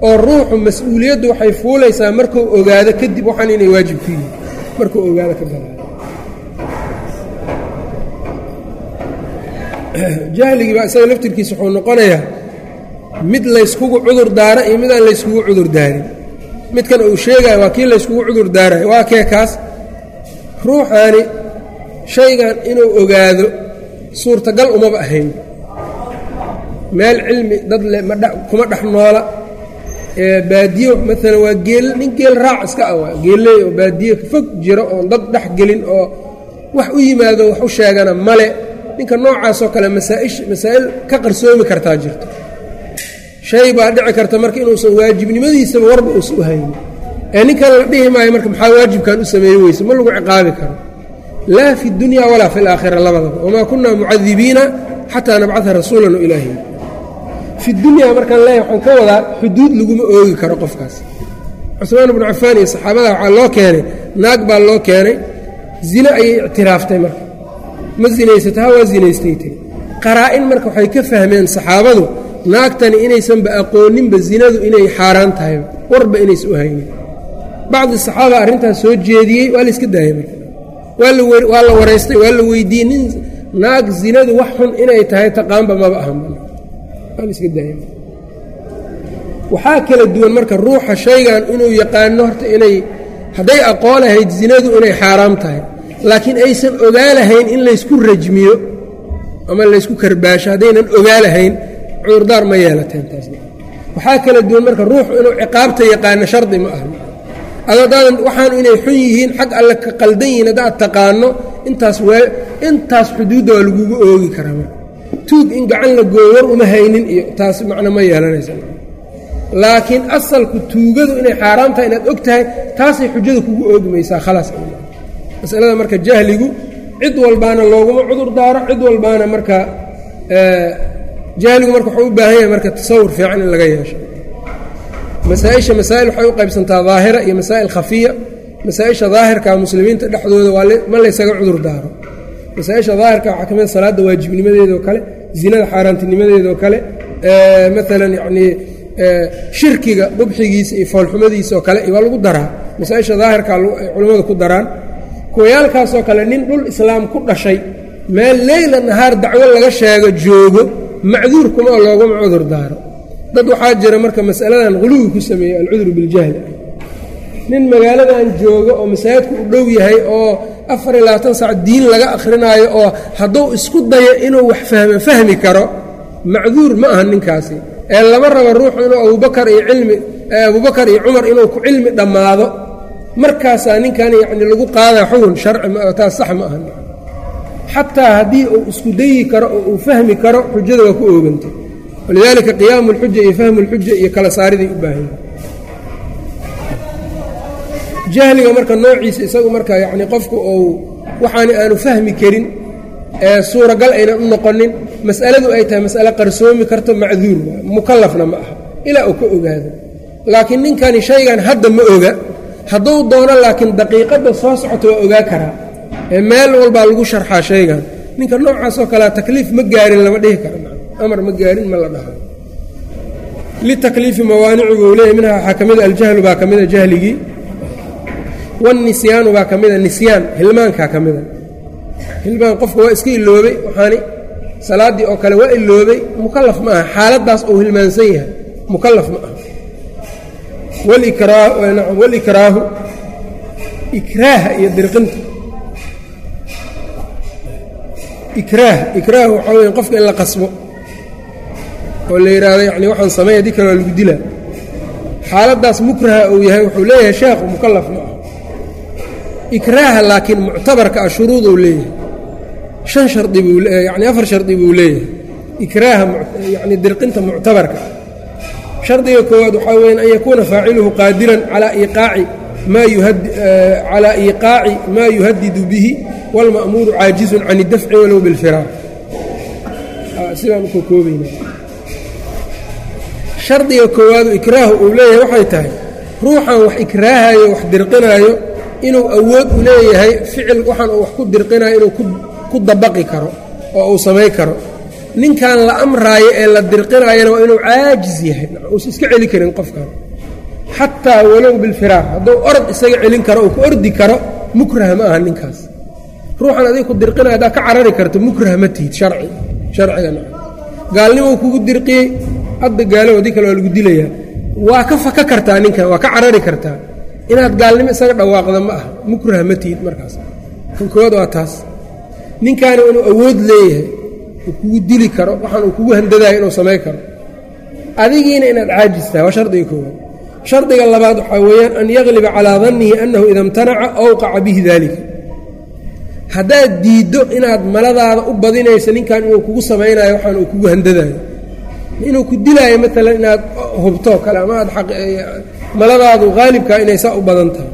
oo ruuxu mas'uuliyaddu waxay fuulaysaa markuu ogaado kadib waxaan inay waajib ku yihiin. Markuu ogaado ka baa isaga laftirkiisa wuxuu noqonayaa mid layskugu cudur daara iyo mid aan layskugu cudur daarin. Midkan uu sheegaya waa kii layskugu cudur daarayo waa kee kaas? Ruuxaani shaygan inuu ogaado suurtagal umaba ahayn meel cilmi dad le ma kuma dhex noola. Baadiyo maalan waa geel nin geel raac iska ah waa oo baadiyo fog jiro oon dad dhex gelin oo wax u yimaado wax u sheegana male ninka noocaasoo kale masaa'il ka qarsoomi kartaa jirto. Shay baa dhici karta marka inuusan waajibnimadiisaba warba uusan u haynin ee ninkan la dhihi maayo marka maxaa waajibkan u sameeye weyse ma lagu ciqaabi karo. Laa fi dunya walaa fi alaakhira labadaba wamaa kunaa mucadibiina xataa nabcada rasuulan ilaahi fi dunyaa markaan leeyahy waxaan ka wadaa xuduud laguma oogi karo qofkaas. Cusmaan bnu cafaan iyo saxaabada waxaa loo keenay naag baa loo keenay zine ayay ictiraaftay marka. Ma zinaysata ha waa zinaystay tiri qaraa-in marka waxay ka fahmeen saxaabadu naagtani inaysanba aqooninba zinadu inay xaaraan tahayba warba inaysa u haynin. Bacdi saxaaba arrintaas soo jeediyey waa la iska daayay marka. Waa la waraystay waa la weydiiyey nin naag zinadu wax xun inay tahay taqaanba maba ahan waa la iska daayay waxaa kala duwan marka ruuxa shaygan inuu yaqaano horta inay hadday aqoon lahayd zinadu inay xaaraam tahay. Laakiin aysan ogaa lahayn in laysku rajmiyo ama laysku karbaasho haddaynan ogaa lahayn cudurdaar ma yeelateen taasna. Waxaa kala duwan marka ruuxu inuu ciqaabta yaqaano shardi ma aha. Adadaadan waxaan inay xun yihiin xag alle ka qaldan yihiin haddaad taqaano intaas intaas xuduudda waa lagugu oogi karaa tuug in gacan la gooyo war uma haynin iyo taas macno ma yeelanaysa. Laakiin asalku tuugadu inay xaaraam tahay inaad og tahay taasay xujada kugu oogmaysaa khalaas masalada marka jahligu cid walbaana looguma cudur daaro cid walbaana marka jahligu marka wuxuu u baahan yahay marka tasawur fiican in laga yeesho. Masaaisha masaa'il waxay u qaybsantaa daahira iyo masaa'il khafiya. Masaa-isha daahirka muslimiinta dhexdooda ma laysaga cudur daaro. Masaa-isha daahirka waxaa ka mid a salaadda waajibnimadeedoo kale zinada xaaraantinimadeedoo kale maalan yacnii shirkiga dhubxigiisa iyo foolxumadiisa oo kale waa lagu daraa. Masaa-isha daahirka ay culimmadu ku daraan. Kuwayaalkaasoo kale nin dhul islaam ku dhashay meel leyla nahaar dacwo laga sheego joogo macduur kuma oo looguma cudur daaro. Dad waxaa jira marka masaladan huluwi ku sameeyey alcudru biljahli nin magaaladan jooga oo masaajidku u dhow yahay oo afar iyo labaatan sac diin laga akhrinaayo oo hadduu isku dayo inuu wax fahmi karo macduur ma aha ninkaasi. Ee lama rabo ruuxu inuu abubakar iyo cilmi abubakar iyo cumar inuu ku cilmi dhammaado. Markaasaa ninkan yacni lagu qaadaa xugun sharci taas sax ma aha. Xataa haddii uu isku dayi karo oo uu fahmi karo xujada waa ku oogantay. Walidaalika qiyaamu اlxuja iyo fahmu اlxuja iyo kala saariday u baahan jahliga marka noociisa isagu marka yacni qofku uu waxaani aanu fahmi karin ee suuragal aynan u noqonin mas'aladu ay tahay mas'ale qarsoomi karto macduur mukallafna ma aha ilaa uu ka ogaado. Laakiin ninkani shaygan hadda ma oga hadduu doono laakiin daqiiqadda soo socota waa ogaa karaa ee meel walbaa lagu sharxaa shaygan. Ninka noocaasoo kalea takliif ma gaarin lama dhihi karo amar ma gaarin ma la dhaha. Litakliifi mawaanicu buu leeyay minha waxaa ka mida aljahlu baa ka mida jahligii wanisyaanu baa ka mida nisyaan hilmaankaa ka mida hilmaan qofka waa iska iloobay waxaani salaaddii oo kale waa iloobay mukallaf ma aha xaaladdaas uu hilmaansan yahay mukallaf ma aha walikraahu ikraaha iyo dirqinta ikraah ikraah waxaa weya qofka in la qasbo oo la yidhaahdo yani waxaan sameey haddii kale waa lagu dilaa xaaladdaas mukraha uu yahay wuxuu leeyahay sheekhu mukallaf ma aha ikraaha laakiin muctabarka ah shuruuduu leeyahay. Han hari buu yani afar shardi buu leeyahay. Ikraaha yani dirqinta muctabarka. Shardiga koowaad waxaa weyan an yakuuna faaciluhu qaadiran calaa iiqaaci calaa iiqaaci maa yuhadidu bihi wاlma'muuru caajizun can idafci walow bilfiraaq ah, sidaan uka koobayna shardiga koowaadu ikraahu uu leeyahay waxay tahay ruuxan wax ikraahayo wax dirqinaayo inuu awood u leeyahay ficil waxaan uu wax ku dirqinayo inuu ku dabaqi karo oo uu samay karo. Ninkan la amraayo ee la dirqinaayana waa inuu caajis yahay. Uusa iska celi karin qofkan. Xataa walow bilfiraaq hadduu orod isaga celin karo uu ku ordi karo mukrah ma aha ninkaas. Ruuxan adiga ku dirqinaya haddaa ka carari karto mukrah ma tihid sharci sharcigana gaalnimou kugu dirqiyey hadda gaalo haddii kale waa lagu dilayaa. Waa ka faka kartaa ninkan waa ka carari kartaa inaad gaalnimo isaga dhawaaqda ma aha. Mukrah ma tihid markaas. Kan koowaad waa taas. Ninkaani inuu awood leeyahay uu kugu dili karo waxaan uu kugu handadaayo inuu samay karo. Adigiina inaad caajis tahay waa shardiga koowaad. Shardiga labaad waxaa weeyaan an yagliba calaa dannihi annahu ida imtanaca awqaca bihi daalika haddaad diiddo inaad maladaada u badinayso ninkan inuu kugu samaynayo waxaan uu kugu handadaayo inuu ku dilaayo maalan inaad hubtoo kale ama aad maladaadu haalibkaa inay saa u badan tahay.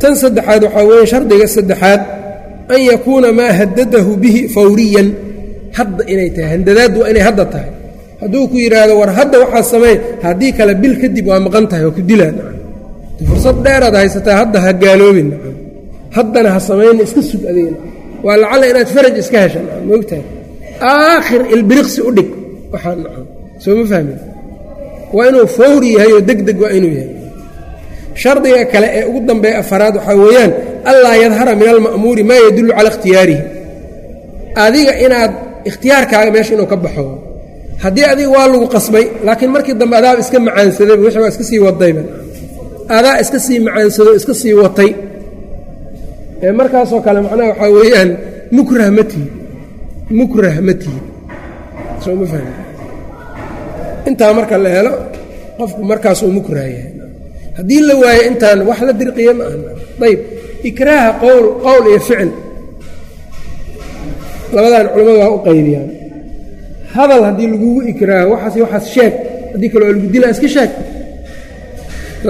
Tan saddexaad waxaa weeye shardiga saddexaad an yakuuna maa hadadahu bihi fawriyan. Hadda inay tahay handadaaddu waa inay hadda tahay. Hadduu ku yidhaahdo war hadda waxaa sameey haddii kale bil kadib waa maqan tahay waa ku dilaa fursad dheeraad haysataa hadda ha gaaloobin haddana ha samayna iska sug adigna waa lacalla inaad faraj iska hesha maogtahay aakhir ilbiriqsi u dhig. Waxaa soo ma fahmin? Waa inuu fawri yahay oo deg deg waa inuu yahay shardiga kale ee ugu dambeeya afaraad waxaa weeyaan allaa yadhara min alma'muuri maa yadullu cala ikhtiyaarihi. Adiga inaad ikhtiyaarkaaga meesha inuu ka baxo haddii adiga waa lagu qasbay laakiin markii dambe adaaba iska macaansadayba wixii iska sii wadayba adaa iska sii macaansado iska sii watay. Markaasoo kale macnaha waxaa weeyaan mukrah ma tihi mukrah ma tihi soo ma fahmi intaa marka la helo qofku markaasuu mukrah yahay haddii la waayo intaan wax la dirqiya ma aha. Ayb ikraaha qowl qowl iyo ficil. Labadan culimmadu waa u qaybiyaan hadal haddii lagugu ikraaho waxaas waxaas sheeg. Haddii kale waa lagu dilaa iska sheeg.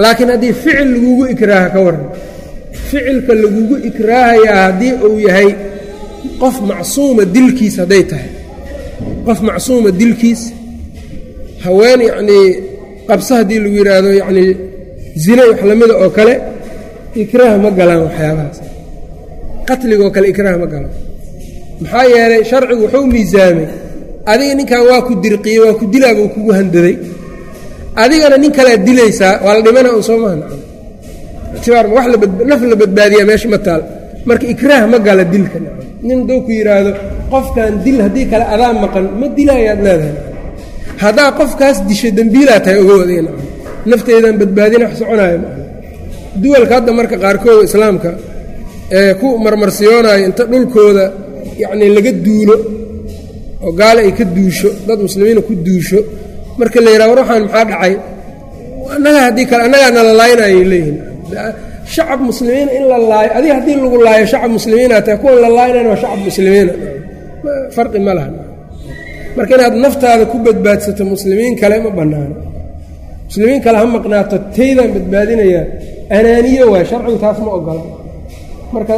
Laakiin haddii ficil lagugu ikraaha ka waran ficilka lagugu ikraahayaa haddii uu yahay qof macsuuma dilkiis hadday tahay. Qof macsuuma dilkiis haween yacnii qabso haddii lagu yidhaahdo yacnii zine wax lamida oo kale ikraah ma galaan waxyaabahaas. Qatligoo kale ikraah ma galaan. Maxaa yeelay sharcigu wuxuu miisaamay adiga ninkan waa ku dirqiyey waa ku dilaabuu kugu handaday. Adigana nin kalead dilaysaa waa la dhimana un soo maha nacam wax naf la badbaadiyaa meesha ma taal. Marka ikraah ma gala dilka. Nin hadduu ku yidhaahdo qofkan dil haddii kale adaa maqan ma dilaayaad leedahay. Haddaa qofkaas disho dembiilaa tahay ogow nafteedaan badbaadina wax soconaayo. Duwalka hadda marka qaarkooda islaamka ee ku marmarsiyoonayo inta dhulkooda yacnii laga duulo oo gaale ay ka duusho dad muslimiina ku duusho marka la yidhaha war maxaa dhacay? Annaga haddii kale annagaa nala laaynaayay leeyihiin shacab muslimiina in la laayo adiga haddii lagu laayo shacab muslimiina tahay kuwan la laaynayna waa shacab muslimiina farqi ma laha. Marka inaad naftaada ku badbaadsato muslimiin kale ma bannaano muslimiin kale ha maqnaato taydaan badbaadinayaa anaaniyo waay sharcigu taas ma ogola. Marka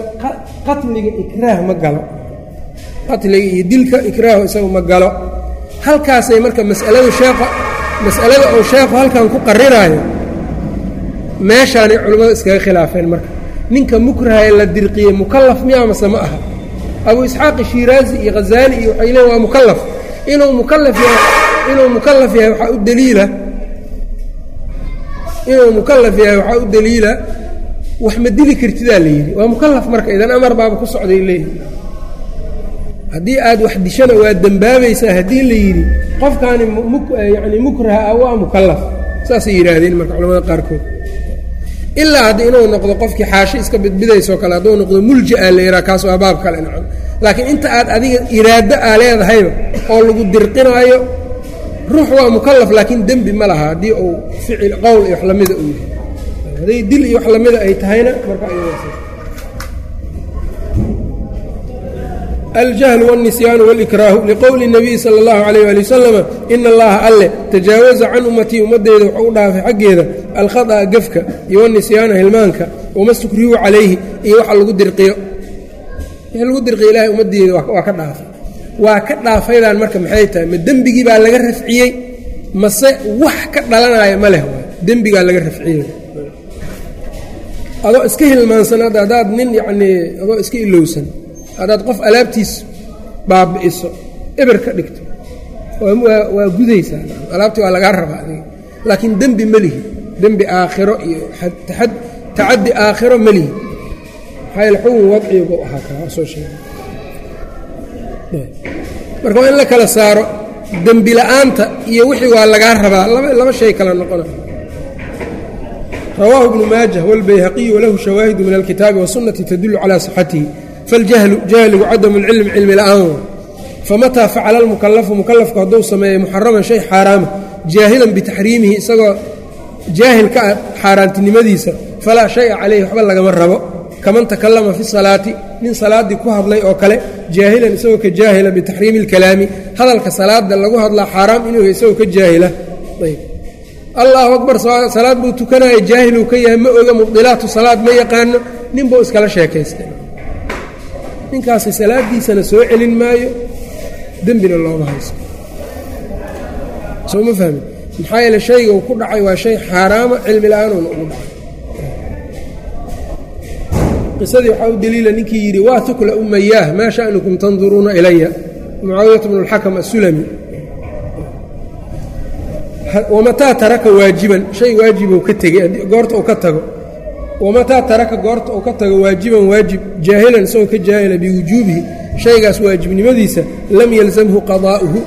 qatliga ikraah ma galo. Qatliga iyo dilka ikraahu isagu ma galo. Halkaasay marka masaladu sheekha mas'alada uu sheekhu halkan ku qariraayo meeshaanay culimmadu iskaga khilaafeen marka. Ninka mukrahae la dirqiyey mukallaf miyaa mase ma aha? Abu isxaaq shiiraazi iyo khazaali iyo waxay leeyn waa mukallaf. Inuu mukallaf yahay inuu mukallaf yahay waxaa u daliila inuu mukalaf yahay waxaa u daliila wax ma dili kartidaa la yidhi. Waa mukalaf marka idan amar baaba ku socday leeyihi haddii aad wax dishana waa dembaabaysaa haddii la yidhi qofkaani yani mukraha ah waa mukalaf saasay yidhaahdeen marka culamada qaarkood. Ilaa haddii inuu noqdo qofkii xaashi iska bidbidaysoo kale hadduu noqdo mulja-a la yidhaha kaas waa baab kale nacam. Laakiin inta aad adiga iraado aa leedahayba oo lagu dirqinaayo ruux waa mukalaf laakiin dembi ma laha haddii uu ficil qowl iyo wax lamida uu yahay hadday dil iyo wax lamida ay tahayna marka aljahlu wاlnisyaanu wاlikraahu liqowli الnabiyi salى اllahu alayh ali wasalama ina allaha alle tajaawaza can ummatii ummaddeeda wuxuu u dhaafay xaggeeda alkhaطأa gefka iyo wاnisyaana hilmaanka wama stukrihu calayhi iyo waxa lagu dirqiyo wixii lagu dirqiyo ilahay ummaddeeda waa ka dhaafay waa ka dhaafaydaan marka maxay tahay? Ma dembigii baa laga rafciyey mase wax ka dhalanaya ma leh dembigaa laga rafciyey adoo iska hilmaansan hadda haddaad nin yacnii adoo iska ilowsan haddaad qof alaabtiis baabi'iso eber ka dhigto waa gudaysaa. Alaabtii waa lagaa rabaa adiga. Laakiin dembi ma lihi. Dembi aakhiro iyo tacaddi aakhiro ma lihi. Maxaa yaele xugun wadciga buu ahaa kaa soo sheegay marka waa in la kala saaro dembi la'aanta iyo wixii waa lagaa rabaa laba shay kala noqona. Rawaahu ibnu maajah wاlbayhaqiyu walahu shawaahidu min alkitaabi wasunati tadulu calaa sixatihi faljahlu jahligu cadamu lcilmi cilmi la'aan. Famataa facala lmukalafu mukalafku hadduu sameeyey muxaraman shay xaaraama jaahilan bitaxriimihi isagoo jaahil ka ah xaaraantinimadiisa falaa shaya calayhi waxba lagama rabo kaman takalama fi salaati nin salaaddii ku hadlay oo kale jaahilan isagoo ka jaahila bitaxriimi اlkalaami hadalka salaada lagu hadlaa xaaraam inuu isagoo ka jaahila. Allahu akbar salaad buu tukanaya jaahiluu ka yahay ma oga mubdilaatu salaad ma yaqaano ninbuu iskala sheekaystay. Ninkaasi salaadiisana soo celin maayo dembina looma haysto. Soo ma fahmin? Maxaa yeele shayga uu ku dhacay waa shay xaaraama cilmi la'aanuuna ugu dhacay qisadii waxaa u daliila ninkii yidhi waa tukla umayaah maa sha'nukum tanduruuna ilaya mucaawiyat bnu اlxakam asulami wamataa taraka waajiban? Shay waajibuu ka tegey goorta uu ka tago. Wamataa taraka goorta uu ka tago waajiban waajib jaahilan isagoo ka jaahila biwujuubihi shaygaas waajibnimadiisa lam yalzamhu qadaa'uhu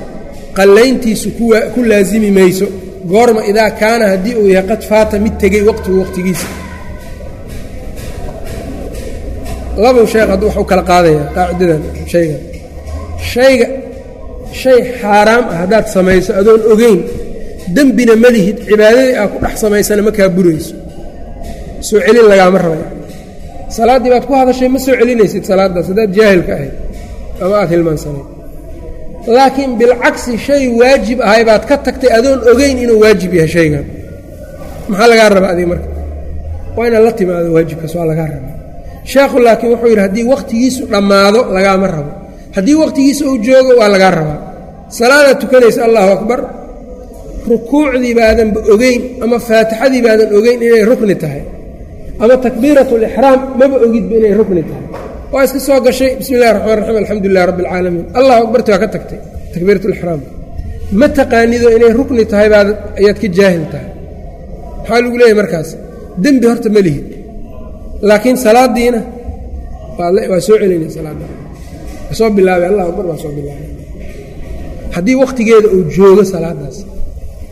qallayntiisu ku laasimi mayso. Goorma idaa kaana haddii uu yahay qad faata mid tegey waqtigu waqtigiisa labuu sheekh hadduu wax u kala qaadayaa qaacidadan shaygan shayga shay xaaraam ah haddaad samayso adoon ogeyn dembina ma lihid cibaadadii aa ku dhex samaysana ma kaa burayso. Soo celin lagaama raba salaaddii baad ku hadashay ma soo celinaysid salaaddaas haddaad jaahilka ahayd ama aad hilmaansanayd laakiin bilcagsi shay waajib ahay baad ka tagtay adoon ogeyn inuu waajib yahay shaygan maxaa lagaa rabaa adiga marka? Waa inaad la timaado waajibkaas waa lagaa rabaa sheekhu laakiin wuxuu yidhi haddii wakhtigiisu dhammaado lagaama rabo. Haddii wakhtigiisa uu joogo waa lagaa rabaa. Salaadaad tukanaysa allahu akbar. Rukuucdii baadanba ogeyn ama faatixadii baadan ogeyn inay rukni tahay. Ama takbiiratu lixraam maba ogidba inay rukni tahay. Waa iska soo gashay. Bismi illahi raxmaan raxiim alxamdu lilah rabbi alcaalamiin allahu akbarti waa ka tagtay. Takbiirat lixraam ma taqaanido inay rukni tahay baad ayaad ka jaahil tahay. Maxaa lagu leeyahy markaas? Dembi horta ma lihid laakiin salaadiina waa soo celinay salaadda. Waa soo bilaabay allah akbar waa soo bilaabay. Haddii wakhtigeeda uu joogo salaadaas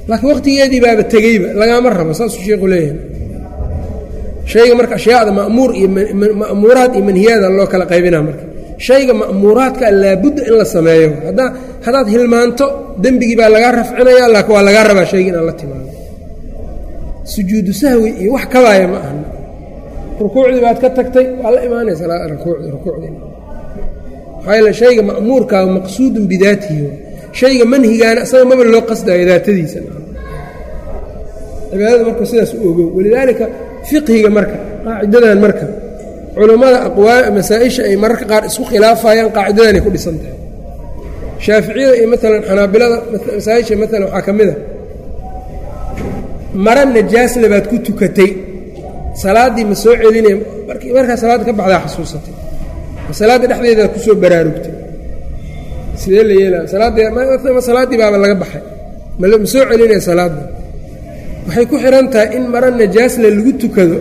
laakiin wakhtigeedii baaba tegeyba lagaama rabo saasuu sheekhu leeyahay. Shayga marka ashyaada ma'muur iyo ma'muuraad iyo manhiyaada loo kala qaybinaa marka. Shayga ma'muuraadka laabudda in la sameeyo. Haddaad hilmaanto dembigii baa lagaa rafcinaya laakiin waa lagaa rabaa shayga inaad la timaado. Sujuudu sahwi iyo wax kabaaya ma ahna rukuucdii baad ka tagtay waa la imaanaysa rukuucdii maxaa yeele shayga ma'muurkaa maqsuudun bidaatihi shayga manhigaana isaga maba loo qasdayo daatadiisa. Cibaadada marka sidaas u ogow. Walidaalika fiqhiga marka qaacidadan marka culummada aqwaa masaa-isha ay mararka qaar isku khilaafayaan qaacidadanay ku dhisan tahay. Shaaficiyada iyo maalan xanaabilada masaa-isha maalan waxaa ka mid a. Mara najaasle baad ku tukatay salaaddii ma soo celinaya markaa salaadda ka baxdaa xasuusatay. Salaadda dhexdeedaad ku soo baraarugtay. Sidee la yeelaa? Salaaddii salaaddii baaba laga baxay. Ma soo celinaya salaadda waxay ku xihan tahay in mara najaasle lagu tukado.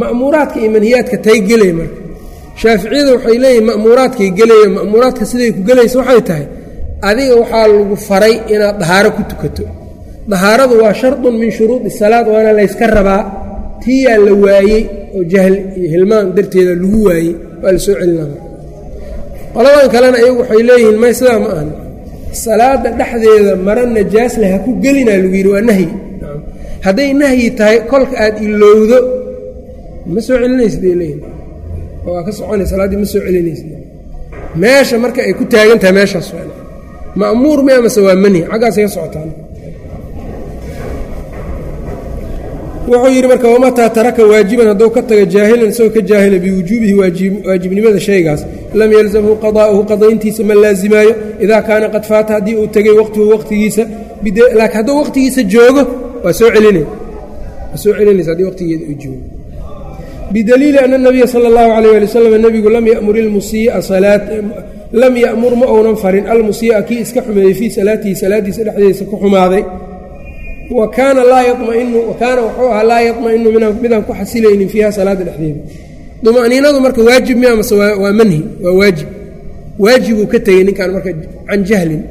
Ma'muuraadka iyo manhiyaadka tay gelay marka. Shaaficiyada waxay leeyihiin ma'muuraadkay gelaya ma'muuraadka siday ku gelaysa waxay tahay adiga waxaa lagu faray inaad dahaaro ku tukato. Dahaaradu waa shardun min shuruudi salaad waana layska rabaa tiyaa la waayey oo jahli iyo hilmaan darteeda lagu waayey waa la soo celinaa qoladan kalena iyagu waxay leeyihiin may sidaa ma ahan. Salaada dhexdeeda mara najaas leh ha ku gelinaa lagu yidhi waa nahyi. Hadday nahyi tahay kolka aad ilowdo ma soo celinaysid ay leeyihiin waa ka soconay salaaddii ma soo celinaysid meesha marka ay ku taagan tahay meeshaas ma'muur mi amase waa manhi xaggaasay ka socotaan wuxuu yidhi marka wamataa taraka waajiban hadduu ka taga jaahilan isagoo ka jaahila biwujuubihi waajibnimada shaygaas. Lam yalzamhu qadaa'uhu qadayntiisa ma laazimaayo. Idaa kaana qad faata haddii uu tegay waqtihu waqtigiisa laakiin hadduu waqtigiisa joogo waa soo celina waa soo celinaysa haddii waqtigeeda uu joogo. Bidaliili ana nabiya sala allahu calayh ali wasalam nebigu lam yamur ilmusii'a salaat lam ya'mur ma ounan farin. Almusii'a kii iska xumeeyey fii salaatihi salaadiisa dhexdeesa ku xumaaday wa kaana laa yamainu wa kaana wuxuu ahaa laa yadma'inu midaan ku xasilaynin fiiha salaada dhexdeeda. Duma'niinadu marka waajib mi amase waa manhi waa waajib. Waajibuu ka tegey ninkan marka can jahlin.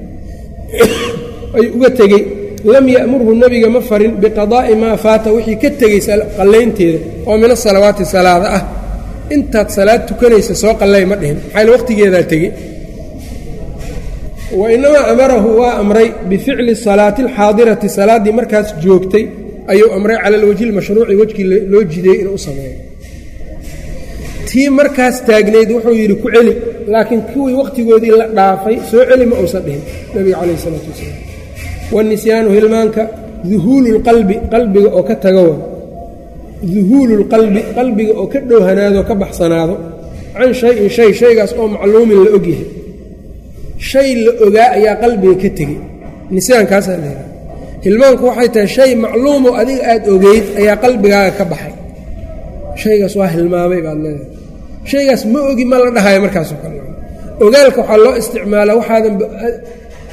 Ayuu uga tegey lam ya'murhu nebiga ma farin biqadaa'i maa faata wixii ka tegey qallaynteeda oo min asalawaati salaada ah. Intaad salaad tukanaysa soo qallay ma dhihin. Maxayl waqtigeedaa tegey wa inamaa amarahu waa amray bificli salaati alxaadirati salaaddii markaas joogtay ayuu amray cala alwajhi lmashruuci wejkii loo jideeyey inuu u sameeyo. Tii markaas taagnayd wuxuu yidhi ku celi. Laakiin kuwii wakhtigoodii la dhaafay soo celi ma uusan dhihin nabiga calayh isalaatu wasalaam. Wanisyaanu hilmaanka duhuulu lqalbi qalbiga oo ka taga wa duhuulu lqalbi qalbiga oo ka dhowhanaado ka baxsanaado. Can shay-in shay shaygaas oo macluumin la ogyahay shay la ogaa ayaa qalbiga ka tegey. Nisyaankaasaa leedahay hilmaanku waxay tahay shay macluumoo adiga aada ogeyd ayaa qalbigaaga ka baxay. Shaygaas waa hilmaamay baad leedahay. Shaygaas ma ogi ma la dhahayo markaasoo kale. Ogaalka waxaa loo isticmaalaa waxaadan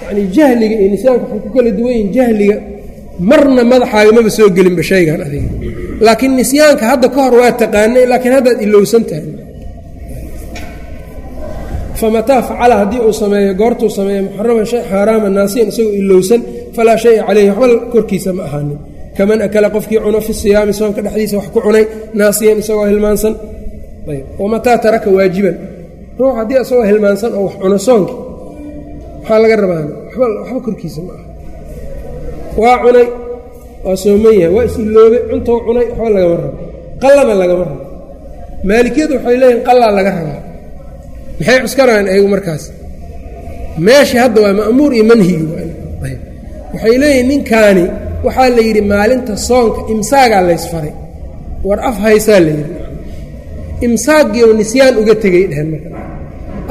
yani jahliga iyo nisyaanka waxay ku kala duwan yihiin jahliga. Marna madaxaaga maba soo gelinba shaygan adiga. Laakiin nisyaanka hadda ka hor waa taqaanay laakiin haddaad ilowsan tahay famataa facala haddii uu sameeyo goortuu sameeyo muxaraman shay xaaraama naasiyan isagoo ilowsan falaa shaya calayhi waxba korkiisa ma ahaanin. Kaman akala qofkii cuno fi siyaami soonka dhexdiisa wax ku cunay naasiyan isagoo hilmaansan. Wamataa taraka waajiban. Ruux haddii isagoo hilmaansan oo wax cuno soonki waxaa laga rabaan waxba korkiisa ma aha waa cunay waa sooman yahay waa cuntou cunay waxba lagama rabo qallana lagama rabo maalikiyadu waxay leeyihiin qallaa laga rabaa maxay cuskaraan ayagu markaas? Meeshii hadda waa ma'muur iyo manhigi waxay leeyihiin ninkaani waxaa la yidhi maalinta soonka imsaagaa laysfaray war af haysaa la yidhi. Imsaaggiioo nisyaan uga tegay dheheen marka.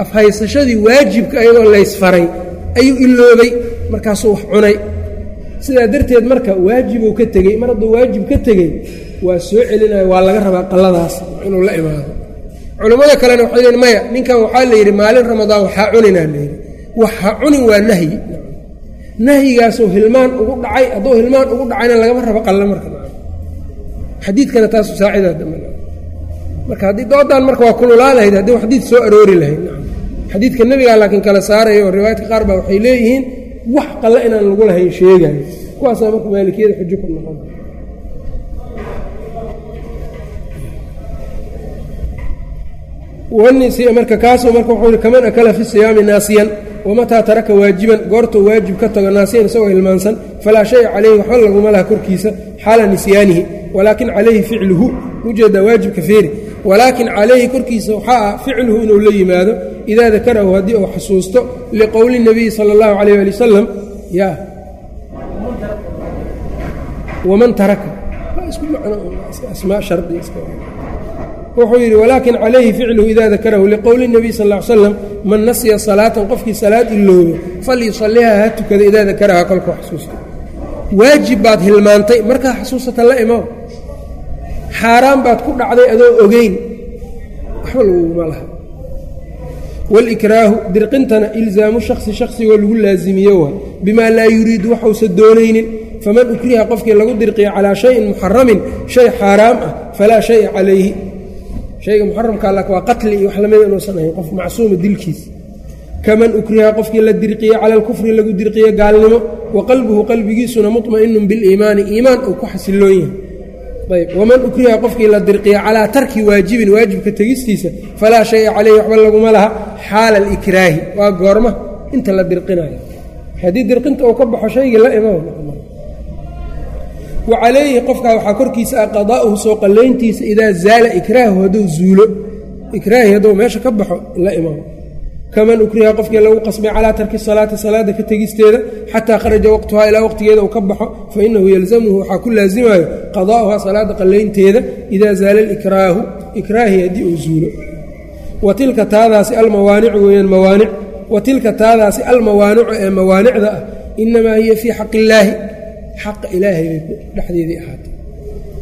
Af haysashadii waajibka ayadoo laysfaray ayuu iloobay markaasuu wax cunay. Sidaa darteed marka waajibuu ka tegey mar hadduu waajib ka tegey waa soo celinayo waa laga rabaa qalladaas inuu la imaado culammada kalena waxay leein maya ninkan waxaa la yidhi maalin ramadaan waxaa cuninaa layidhi waxa cunin waa nahyi nahyigaasuu hilmaan ugu dhacay hadduu hilmaan ugu dhacayna lagama rabo qalle marka. Xadiidkana taasu saacidaa dambe marka haddii doodaan marka waa kululaa lahayd haddii xadiid soo aroori lahayd. Xadiidka nebigaa laakiin kala saaraya oo riwaayadka qaar baa waxay leeyihiin wax qalle inaan lagu lahayn sheegayo. Kuwaasaa marka maalikiyada xujo ku noqon marka kaasuu marka wuxuu yihi kaman akala fi siyaami naasiyan wamataa taraka waajiban goortuu waajib ka tago naasiyan isagoo hilmaansan falaa shaya calayhi waxba laguma laha korkiisa xaala nisyaanihi walaakin calayhi ficluhu u jeedaa waajibka feeri. Walaakin calayhi korkiisa waxaa ah ficluhu inuu la yimaado idaa dakarahu haddii uu xasuusto liqowli nabiyi sala allahu calayh ali wasalam ya. Waman taraka wuxuu yidhi walaakin calayhi ficluhu ida dakarahu liqowli nabiy sal l slam man nasiya salaatan qofkii salaad iloobo falyusaliha ha tukada idaa dakaraha. Kolkuu xasuusto waajib baad hilmaantay markaa xasuusata la imow xaaraan baad ku dhacday adoo ogeyn. Waxba laguguma laha. Walikraahu dirqintana ilzaamu shaksi shaksigoo lagu laazimiyo waay. Bimaa laa yuriidu waxausa doonaynin faman ukriha qofkii lagu dirqiya calaa shayin muxaramin shay xaaraam ah falaa shaya calayhi shayga muxaramka la waa qatli iyo wax lamida inuusan ahayn qof macsuuma dilkiisa. Kaman ukriha qofkii la dirqiye cala alkufri lagu dirqiye gaalnimo wa qalbuhu qalbigiisuna muطma'inun biliimaani iimaan uu ku xasiloon yahay. Ayb waman ukriha qofkii la dirqiya calaa tarki waajibin waajibka tegistiisa falaa shaya calayhi waxba laguma laha xaala alikraahi waa goorma inta la dirqinayo haddii dirqinta uu ka baxo shaygii la imo wa calayhi qofkaa waxaa korkiisa ah qadaa'uhu soo qallayntiisa idaa zaala ikraahu hadduu zuulo. Ikraahi hadduu meesha ka baxo la imaamo kaman ukriha qofkii lagu qasbay calaa tarki salaati salaada ka tegisteeda xataa kharaja waqtuhaa ilaa waqtigeeda uu ka baxo fa inahu yalzamuhu waxaa ku laasimayo qadaa'uhaa salaada qallaynteeda idaa zaala alikraahu ikraahi haddii uu zuulo. Wa tilka taadaasi almawaanicu weeyaan mawaanic. Wa tilka taadaasi almawaanicu ee mawaanicda ah inamaa hiya fii xaqi illaahi xaqa ilaahay bay dhexdeedii ahaatay.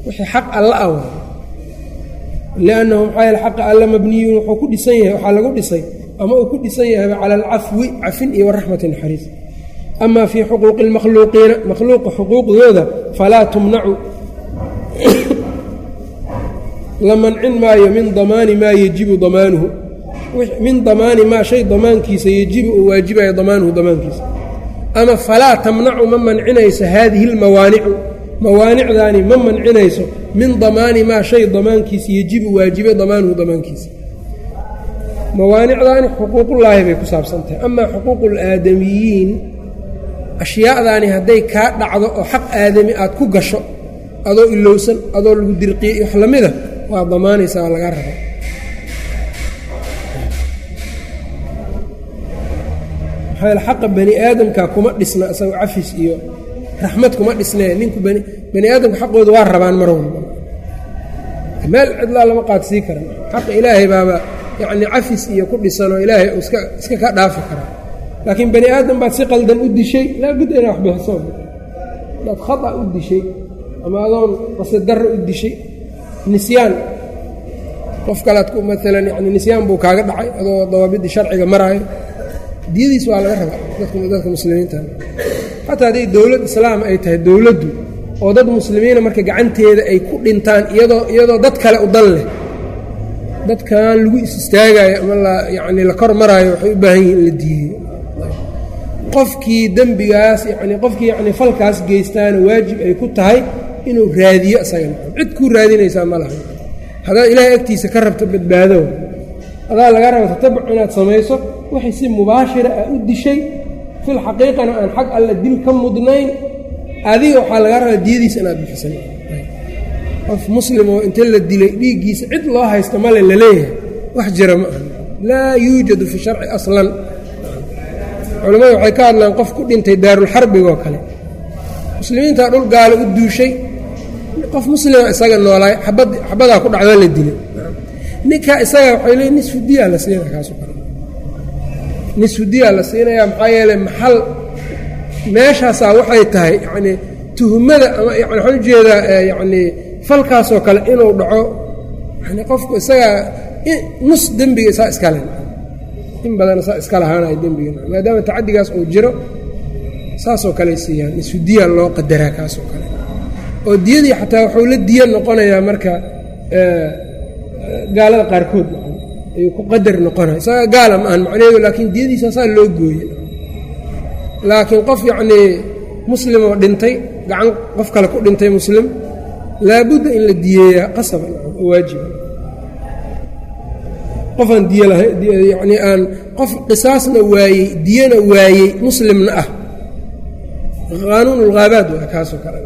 Wixii xaq alla ah waay liannahu maxaa yeele xaqa alla mabniyun wuxuu ku dhisan yahay waxaa lagu dhisay ama uu ku dhisan yahayba cala alcafwi cafin iyo waraxmati naxariis. Ama fii xuquuqi اlmakhluuqiina makhluuqa xuquuqdooda falaa tumnacu. La mancin maayo min damaani maa yejibu damaanuhu. Min damaani maa shay damaankiisa yejibu uu waajibayo damaanuhu damaankiisa ama falaa tamnacu ma mancinayso haadihi اlmawaanicu mawaanicdaani ma mancinayso min damaani maa shay damaankiisa yejibu waajibe damaanuhu damaankiisa mawaanicdaani xuquuqullaahi bay ku saabsan tahay. Amaa xuquuqulaadamiyiin ashyaadaani hadday kaa dhacdo oo xaq aadami aad ku gasho adoo ilowsan adoo lagu dirqiyey wax lamida waa damaanaysaa waa lagaa raba maxaa xaqa bani aadamka kuma dhisna isagoo cafis iyo raxmad kuma dhisnee ninku bani aadamka xaqooda waa rabaan mar walba. Meel cidlaa lama qaadsii karan xaqa ilaahay baaba yacni cafis iyo ku dhisanoo ilaahay iska ka dhaafi karaa. Laakiin bani aadam baad si qaldan u dishay laabudda inaa wax bixiso adaad khata u dishay ama adoon qasadarra u dishay nisyaan. Qof kalead ku maalan yani nisyaan buu kaaga dhacay adoo dawaabidii sharciga maraayo diyadiis waa laga rabaa dadka muslimiinta. Xataa hadday dowlad islaam ay tahay dowladdu oo dad muslimiina marka gacanteeda ay ku dhintaan iyadoo iyadoo dad kale u dan leh. Dadkan lagu is istaagaayo ama yani la kor maraayo waxay u baahan yihiin in la diiyeyo qofkii dembigaas yani qofkii yani falkaas geystaana waajib ay ku tahay inuu raadiyo isaga. Cid kuu raadinaysaa ma laha. Haddaad ilaahay agtiisa ka rabto badbaado. Adaa laga raba tatabuc inaad samayso waxay si mubaashira ah u dishay fil aan xag alla dil ka mudnayn adiga waxaa laga rabaa diyadiisa inaad bixisan. Qof muslim oo inta la dilay dhiiggiisa cid loo haysta male la leeyahay wax jira ma aha. Laa yuujadu fi sharci aslan. Culimmadu waxay ka hadlaan qof ku dhintay daarulxarbigoo kale. Muslimiintaa dhul gaalo u duushay. Qof muslima isaga noolaay abad xabadaa ku dhacdo la dilay. Ninkaa isaga waxay leey nisfu diyaa la siinaya kaasu kale nisfu diyaa la siinayaa maxaa yeeley maxal meeshaasaa waxay tahay yacnii tuhmada ama yani waxaan u jeedaa yacnii falkaasoo kale inuu dhaco yani qofku isagaa nus dembiga isaa iskale in badan isaa iska lahaanaya dembiga maadaama tacadigaas uu jiro saasoo kale siiyaan nisfu diya loo qadaraa kaasoo kale. Oo diyadii xataa waxuu la diya noqonayaa marka gaalada qaarkood ayuu ku qadar noqonaya isaga gaala ma ahan macnaheedu laakiin diyadiisa saa loo gooye laakiin qof yacnii muslim oo dhintay gacan qof kale ku dhintay muslim laabudda in la diyeeyaa qasaba oo waajiba qofaan diye lahayn yacnii aan qof qisaasna waayey diyana waayey muslimna ah. Qaanuun ulghaabaat waa kaasoo kale.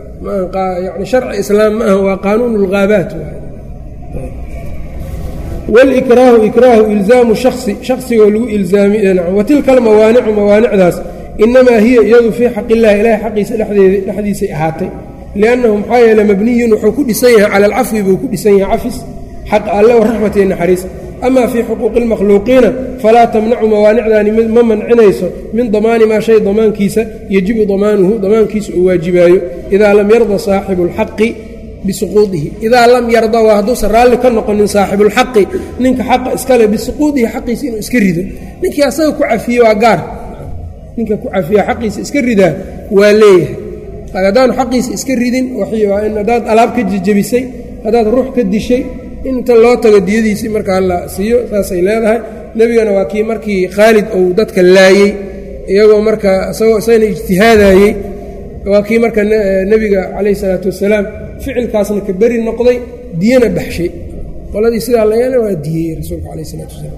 Yani sharci islaam ma aha waa qaanuun ulghaabaat waay walikraahu ikraahu ilzaamu shaksi shaksigoo lagu ilzaami wa tilka almawaanicu mawaanicdaas inamaa hiya iyadu fii xaq illahi ilahay xaqiisa dhexdiisay ahaatay liannahu maxaa yeele mabniyun wuxuu ku dhisan yahay cala alcafwi buu ku dhisan yahay cafis xaq alle wa raxmati naxariis. Ama fii xuquuqi اlmakhluuqiina falaa tamnacu mawaanicdaani ma mancinayso min damaani maa shay damaankiisa yejibu damaanuhu damaankiisa uu waajibaayo idaa lam yarda saaxibu اlxaqi bisuquudihi. Idaa lam yarda waa hadduusan raalli ka noqonin saaxibuulxaqi ninka xaqa iskale bisuquudihi xaqiisa inuu iska rido. Ninkii asaga ku cafiye waa gaar. Ninka ku cafiya xaqiisa iska ridaa waa leeyahay. Haddaanu xaqiisa iska ridin waa in haddaad alaab ka jejebisay haddaad ruux ka dishay inta loo tago diyadiisii markaa la siiyo saasay leedahay. Nebigana waa kii markii khaalid uu dadka laayey iyagoo marka isagoo isagana ijtihaadayey waa kii marka nebiga calayhi salaatu wasalaam ficilkaasna ka beri noqday diyana baxshay. Qoladii sidaa la yeelana waa diyey rasuulka calayh isalaatu wasalaam.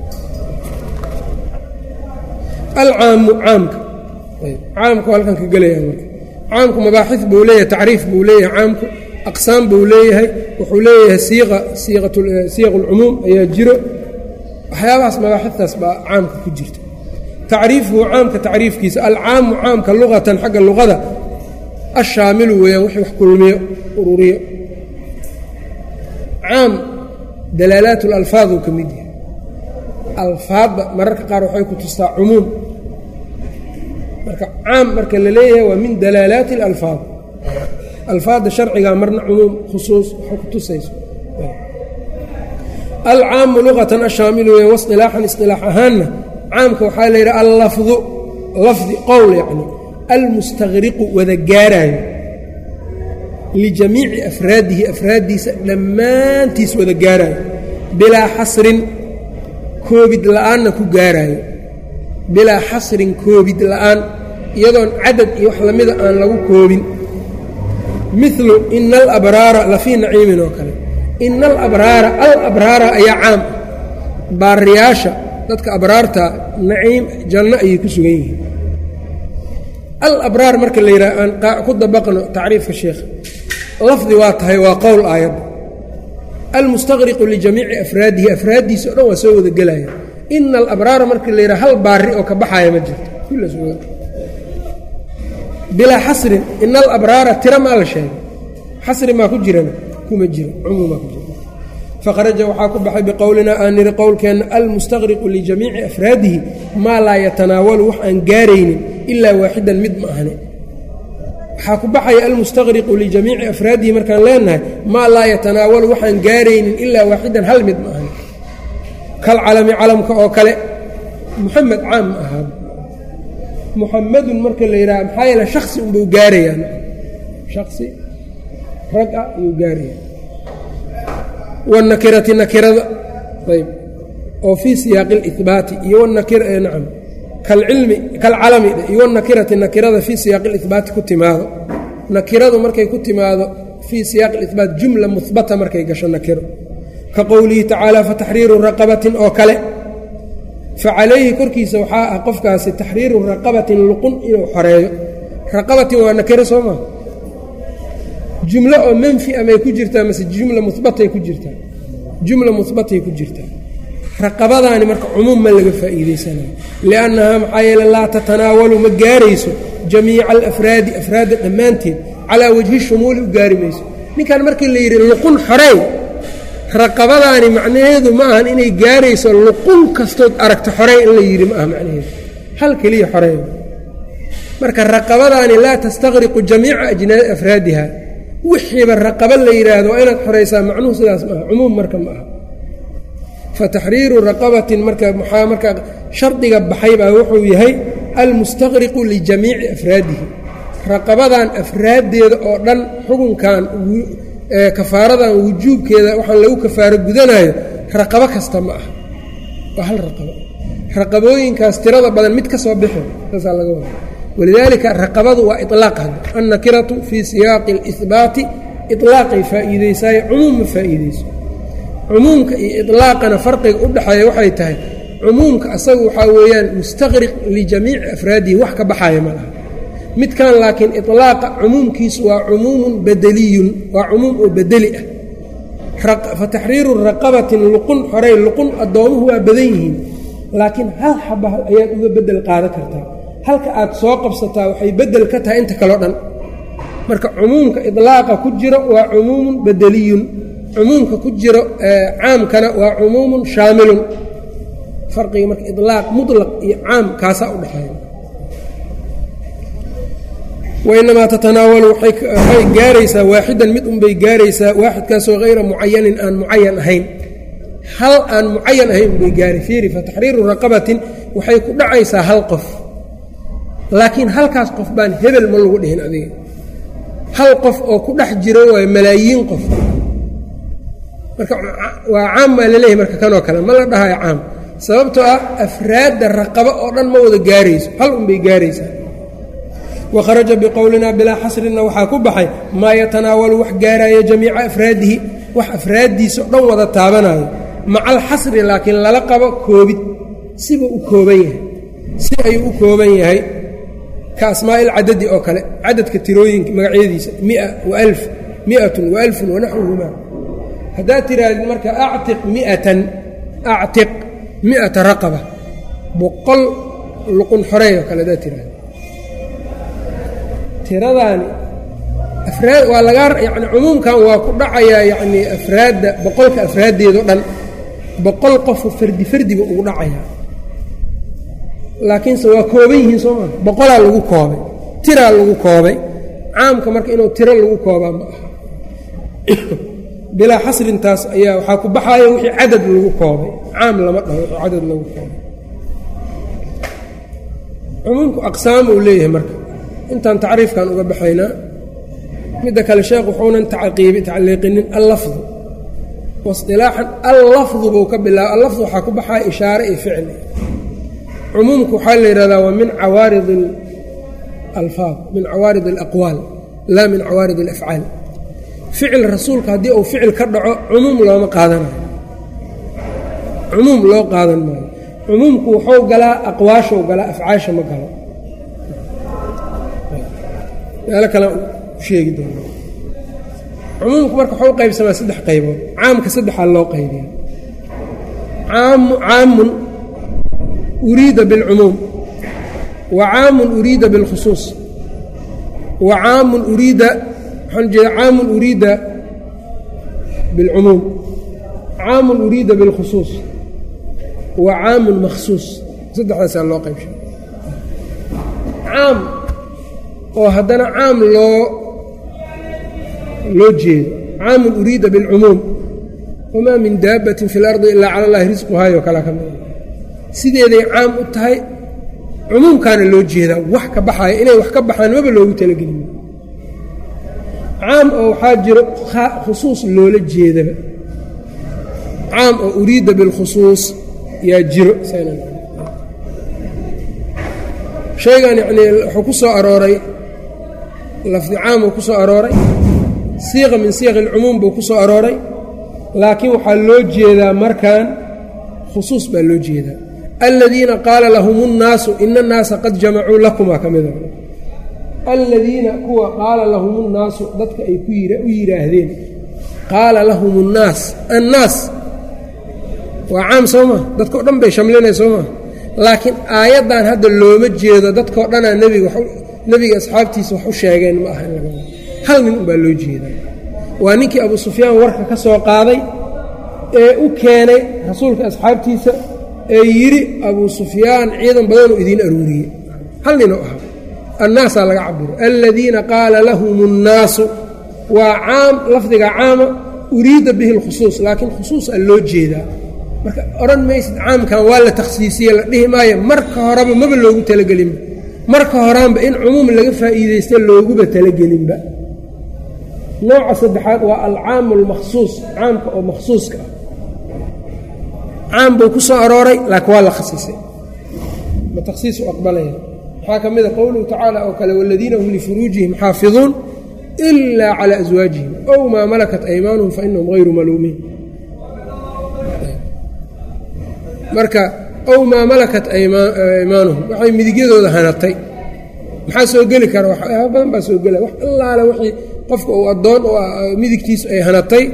Alcaamu caamka. Caamku halkan ka gelaya marka. Caamku mabaaxif buu leeyahay tacriif buu leeyahay caamku aqsaam buu leeyahay wuxuu leeyahay siiqa siiq ulcumuum ayaa jiro. Waxyaabahaas mabaaxiftaas baa caamka ku jirta. Tacriifuhu caamka tacriifkiisa alcaamu caamka luqatan xagga luqada ashaamilu weeyaan wixii wax kulmiyo ururiyo. Caam dalaalaat lalfaad uu ka mid yahay. Alfaadda mararka qaar waxay ku tustaa cumuum. Marka caam marka la leeyahay waa min dalaalaati اlalfaad alfaadda sharcigaa marna cumuum khusuus waxay ku tusayso. Alcaamu luqatan ashaamilu weya wasilaaxan isilaax ahaanna. Caamka waxaa la yidhaha allafdu lafdi qowl yacni almustaqriqu wada gaaraayo lijamiici afraadihi afraaddiisa dhammaantiis wada gaaraayo bilaa xasrin koobid la'aanna ku gaaraayo bilaa xasrin koobid la'aan iyadoon cadad iyo wax lamida aan lagu koobin milu ina alabraara lafii naciimin oo kale ina alabraara al abraara ayaa caam baariyaasha dadka abraarta naciim janno ayay ku sugan yihiin al abraar marka la yidhaha aan ku dabaqno tacriifka sheekha lafdi waa tahay waa qowl aayadda almustaqriqu lijamiici afraadihi afraaddiisa o dhan waa soo wada gelaya ina alabraara marka la yidhaha hal baari oo ka baxaaya ma jirto. Bilaa xasrin ina alabraara tira maa la sheegay. Xasri maa ku jirana kuma jiro cumuumaa ku jira faharaja waxaa ku baxay biqowlinaa aan niri qowlkeenna almustaqriqu lijamiici afraadihi maa laa yatanaawalu wax aan gaaraynin ilaa waaxidan mid ma ahne waxaa ku baxaya almustaqriqu lijamiici afraadihi markaan leenahay maa laa yatanaawalu waxaan gaaraynin ilaa waaxidan hal mid ma ahne kalcalami calamka oo kale muxamed caam ma ahaa muxamadun marka la yidhaha maxaa yeele shaksi unbuu gaarayaa shaksi rag ah ayuu gaaraya wاnakirati nakirada ayb oo fii siyaaqi اlihbaati iyo nacam. kalcilmi kalcalami iwanakirati nakirada fii siyaaqi libaati ku timaado. Nakiradu markay ku timaado fii siyaaqi libaat jumla muhbata markay gasho nakiro ka qowlihi tacaala fataxriiru raqabatin oo kale. Fa calayhi korkiisa waxaa ah qofkaasi taxriiru raqabatin luqun inuu xoreeyo. Raqabatin waa nakiro soo maa jumlo oo manfi ah amay ku jirtaa mase jumla mubatay ku jirtaa? Jumla muhbatay ku jirtaa raqabadaani marka cumuum ma laga faa'iidaysanayo liannahaa maxaa yeele laa tatanaawalu ma gaarayso jamiica alafraadi afraadda dhammaanteed calaa wajhi shumuuli u gaari mayso. Ninkan markii la yidhi luqun xoreey raqabadaani macnaheedu ma ahan inay gaarayso luqun kastood aragto xorey in la yidhi ma aha macnaheedu. Hal keliya xoreey marka raqabadaani laa tastaqriqu jamiica ajnaadi afraadiha wixiiba raqaba la yidhaahdo waa inaad xoraysaa macnuhu sidaas maaha cumuum marka ma aha fa taxriiru raqabatin marka maxaa marka shardiga baxay baa wuxuu yahay almustaqriqu lijamiici afraadihi raqabadan afraaddeeda oo dhan xukunkan kafaaradan wujuubkeeda waxaan lagu kafaaro gudanayo raqabo kasta ma aha waa hal raqabo raqabooyinkaas tirada badan mid ka soo bixi saasaa laga wada walidaalika raqabadu waa ilaaq hadda annakiratu fii siyaaqi اlihbaati ilaaqay faa'iideysaaye cumuum ma faa'iideyso cumuumka iyo ilaaqana farqiga u dhexeeya waxay tahay cumuumka asagu waxaa weeyaan mustaqriq lijamiici afraadihi wax ka baxaaya ma laha. Midkan laakiin ilaaqa cumuumkiisu waa cumuumun badeliyun waa cumuum oo bedeli ah. Fa taxriiru raqabatin luqun xorey luqun addoomuhu waa badan yihiin laakiin hal xaba ayaad uga bedel qaadan kartaa. Halka aad soo qabsataa waxay bedel ka tahay inta kaleo dhan. Marka cumuumka ilaaqa ku jiro waa cumuumun bedeliyun cumuumka ku jiro caamkana waa cumuumun shaamilun. Farqiga marka ilaaq mutlaq iyo caam kaasaa u dhexeeya wainamaa tatanaawalu waxay gaaraysaa waaxidan mid unbay gaaraysaa waaxidkaasoo hayra mucayanin aan mucayan ahayn. Hal aan mucayan ahayn unbay gaari fiiri fa raqabatin waxay ku dhacaysaa hal qof. Laakiin halkaas qof baan hebel ma lagu dhihin adiga. Hal qof oo ku dhex jiro waayo malaayiin qof marka waa caam baa la leeyahay marka kanoo kale. Ma la dhahayo caam? Sababtoo ah afraadda raqaba oo dhan ma wada gaarayso. Hal unbay gaaraysaa. Wa kharaja biqowlina bilaa xasrinna waxaa ku baxay maa yatanaawalu wax gaaraya jamiica afraadihi. Wax afraaddiisa o dhan wada taabanayo maca alxasri laakiin lala qabo koobid. Sibuu u kooban yahay. Si ayuu u kooban yahay ka asmaa'il cadadi oo kale. Cadadka tirooyinka magacyadiisa mia wa alf miatun wa alfun wanaxwuhumaa haddaad tihaahdid marka actiq miatan actiq miata raqaba boqol luqun xoreey oo kale haddaad tihahdi tiradaani afraad waa lagaa yani cumuumkan waa ku dhacayaa yacnii afraadda boqolka afraaddeedo dhan boqol qofu fardi fardiba ugu dhacayaa. Laakiinse waa kooban yihiin soo maa boqolaa lagu koobay tiraa lagu koobay caamka marka inuu tiro lagu koobaa ma aha bilaa xasrintaas ayaa waxaa ku baxaaya wixii cadad lagu koobay. Caam lama dhaho wixii cadad lagu koobay. Cumuumku aqsaam uu leeyahay marka. Intaan tacriifkan uga baxaynaa midda kale sheekh wuxuunan tacliiqinin allafdu. Wasilaaxan allafdu buu ka bilaaba allafdu waxaa ku baxaya ishaare iyo ficil cumuumku waxaa la yidhahdaa waa min cawaarid alfaad min cawaarid alaqwaal laa min cawaarid alafcaal ficil rasuulka haddii uu ficil ka dhaco cumuum looma qaadanayo cumuum loo qaadan maayo. Cumuumku wuxuu galaa aqwaashou galaa afcaasha ma galo. Meelo kale sheegi doona cumuumku marka waxuu qaybsamaa saddex qaybood. Caamka saddexaa loo qaybiya caamun uriida biاlcumuum wa caamun uriida biاlkhusuus wa caamun uriida waxaan ujeeda caamun uriidda bilcumuum. Caamun uriidda bilkhusuus. Wa caamun makhsuus. Saddexdaasaa loo qaybsha caam oo haddana caam loo loo jeedo. Caamun uriida bilcumuum. Wamaa min daabbatin fi lardi ilaa cala allahi risquhaayo kalaa ka mida ah. sideeday caam u tahay cumuumkaana loo jeedaa. Wax ka baxaaya inay wax ka baxaan maba loogu talagelin caam oo waxaa jiro khusuus loola jeedaba caam oo uriida bilkhusuus yaa jiro shaygan yacnii wuxuu ku soo arooray lafdi caam uu ku soo arooray siiqa min siiqi alcumuum buu ku soo arooray laakiin waxaa loo jeedaa markan khusuus baa loo jeedaa. Aladiina qaala lahum اnnaasu ina اnnaasa qad jamacuu lakumaa ka mida aladiina kuwa qaala lahum اnnaasu dadka ay u yidhaahdeen qaala lahum اnnaas annaas. Waa caam soo maa dadkao dhan bay shamlinay soo maa laakiin aayaddan hadda looma jeedo dadkao dhanaa nebiga nebiga asxaabtiisa wax u sheegeen ma aha hal nin unbaa loo jeedaa. Waa ninkii abu sufyaan warka ka soo qaaday ee u keenay rasuulka asxaabtiisa ee yidhi abuu sufyaan ciidan badanuu idiin aruuriyey. Hal ninuu ahaa annaasaa laga cabiro aladiina qaala lahum اnnaasu waa caam lafdiga caama uriida bihi اlkhusuus laakiin khusuusaa loo jeedaa marka odhan maysid caamkan waa la takhsiisiye la dhihi maayo marka horeba maba loogu talagelinba marka horaanba in cumuum laga faa'iidaysta looguba talagelinba nooca saddexaad waa alcaamu almakhsuus caamka oo makhsuuska ah caam buu ku soo arooray laakiin waa la khasisay ma takhsiisu aqbalaya waxaa ka mida qowluhu tacaala oo kale waladiina hum lifuruujihim xaafiduun ilaa calaa aswaajihim ow maa malakat aymaanuhum fa inahum hayru maluumiin. Marka ow maa malakat aymaanuhum waxay midigyadooda hanatay. Maxaa soo geli kara? Waxyaaba badan baa soo gelaya wax allaale wixii qofka uu addoon oo midigtiisu ay hanatay.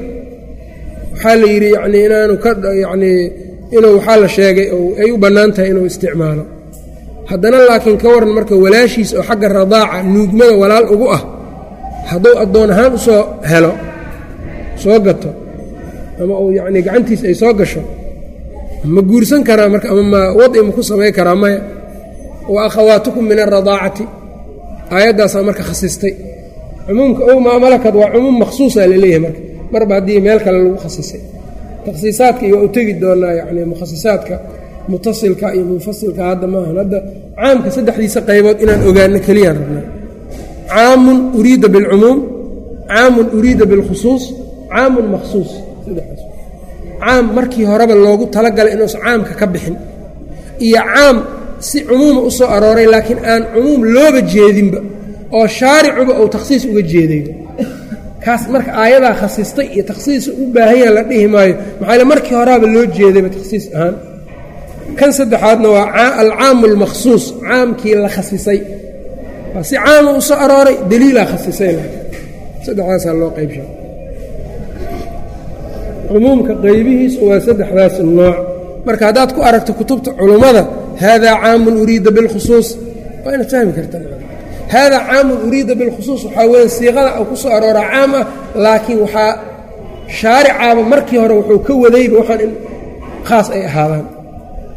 Waxaa la yidhi yacnii inaanu ka yacnii inuu waxaa la sheegay ay u bannaan tahay inuu isticmaalo haddana laakiin ka waran marka walaashiis oo xagga radaaca nuugmada walaal ugu ah hadduu addoon ahaan u soo helo soo gato ama uu yacnii gacantiis ay soo gasho ma guursan karaa marka ama ma wadi ma ku samayn karaa maya? Wa akhawaatukum min alradaacati aayaddaasaa marka khasistay cumuumka ow maa malakad waa cumuum makhsuusa la leeyahay marka. Marba haddii meel kale lagu khasisay takhsiisaadka iyo waa u tegi doonaa yacni mukhasisaadka mutasilka iyo munfasilka hadda maahan hadda caamka saddexdiisa qaybood inaan ogaano keliyaan rabnaa caamun uriida bilcumuum caamun uriida bilkhusuus caamun makhsuus saddexdaas. Caam markii horeba loogu talagalay inuusan caamka ka bixin iyo caam si cumuuma u soo arooray laakiin aan cumuum looba jeedinba oo shaaricuba uu takhsiis uga jeedayba kaas marka aayadaa khasistay iyo takhsiisa u baahan yaha la dhihi maayo. Maxaa markii horaaba loo jeedayba takhsiis ahaan kan saddexaadna waa alcaamu almakhsuus caamkii la khasisay. Waa si caama u soo arooray daliilaa khasisay. Saddexdaasaa loo qaybsha cumuumka qaybihiisu waa saddexdaas nooc. Marka haddaad ku aragto kutubta culummada haadaa caamun uriida bilkhusuus. Waa inaad fahmi kartaa haadaa caamun uriida bilkhusuus. Waxaa weeye siiqada ku soo arooraa caam ah laakiin waxaa shaaricaaba markii hore wuxuu ka wadayba waxaan in khaas ay ahaadaan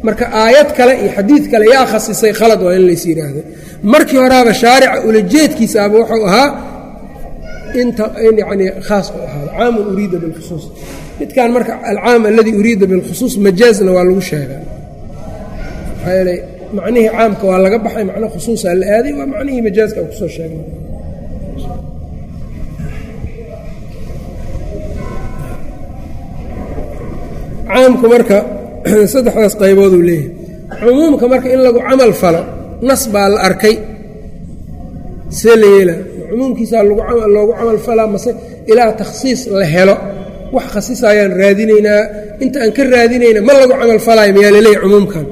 marka aayad kale iyo xadiid kale yaa khasisay khalad waa in lays yidhaahda markii horaaba shaarica ulajeedkiisaaba wuxuu ahaa in yani khaas u ahaado caamun uriida bilkhusuus. Midkan marka alcaam aladii uriida bilkhusuus majaazna waa lagu sheegaa. Maxaa yeelay macnihii caamka waa laga baxay macno khusuusaa la aaday waa macnihii majaazka aan ku soo sheegnay caamku marka saddexdaas qaybooduu leeyahay. Cumuumka marka in lagu camal falo nas baa la arkay. See la yeelaa. Cumuumkiisaa loogu camal falaa mase ilaa takhsiis la helo. Wax khasisayaan raadinaynaa. Inta aan ka raadinayna ma lagu camal falaayo mayaa laleeyahy cumuumkan.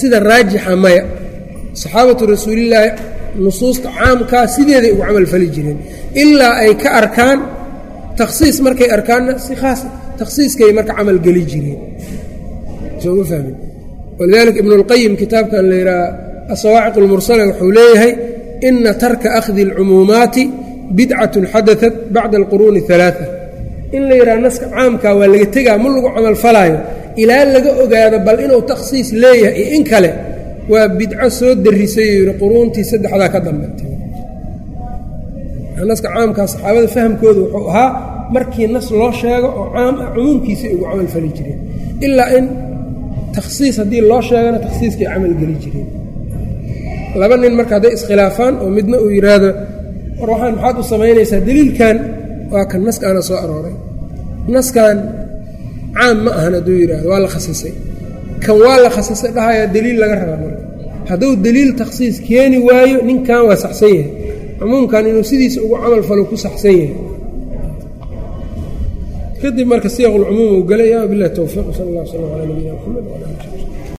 Sida raajixa maya saxaabatu rasuulillaahi nusuusta caamkaa sideeday ugu camal fali jireen. Ilaa ay ka arkaan takhsiis markay arkaanna si khaas takhsiiskay marka camal geli jireen sooma fahmin. Walidaalika ibnuulqayim kitaabkan la yidhaha asawaaciq almursala wuxuu leeyahay ina tarka akhdi alcumuumaati bidcatun xadaat bacda alquruuni alaaa in la yidhaha naska caamkaa waa laga tegaa ma lagu camal falaayo. Ilaa laga ogaado bal inuu takhsiis leeyahay iyo in kale waa bidco soo darisay yidhi quruuntii saddexdaa ka dambeetay naska caamkaa saxaabada fahamkooda wuxuu ahaa markii nas loo sheego oo caam ah cumuumkiisay ugu camal fali jireen. Ilaa in takhsiis haddii loo sheegana takhsiiskay camal geli jireen laba nin marka hadday iskhilaafaan oo midna uu yidhaahdo war waxaan maxaad u samaynaysaa daliilkan waa kan naskaana soo arooray naskan caam ma ahan hadduu yidhahdo waa la khasisay kan waa la khasisay dhahayaa daliil laga rabaa marka hadduu daliil takhsiis keeni waayo ninkan waa saxsan yahay cumuumkan inuu sidiisa ugu camal falo ku saxsan yahay kadib marka siyaq lcumuum uu gelaya wabilahi towfiiq sal allah slam ala nabiyina mxamed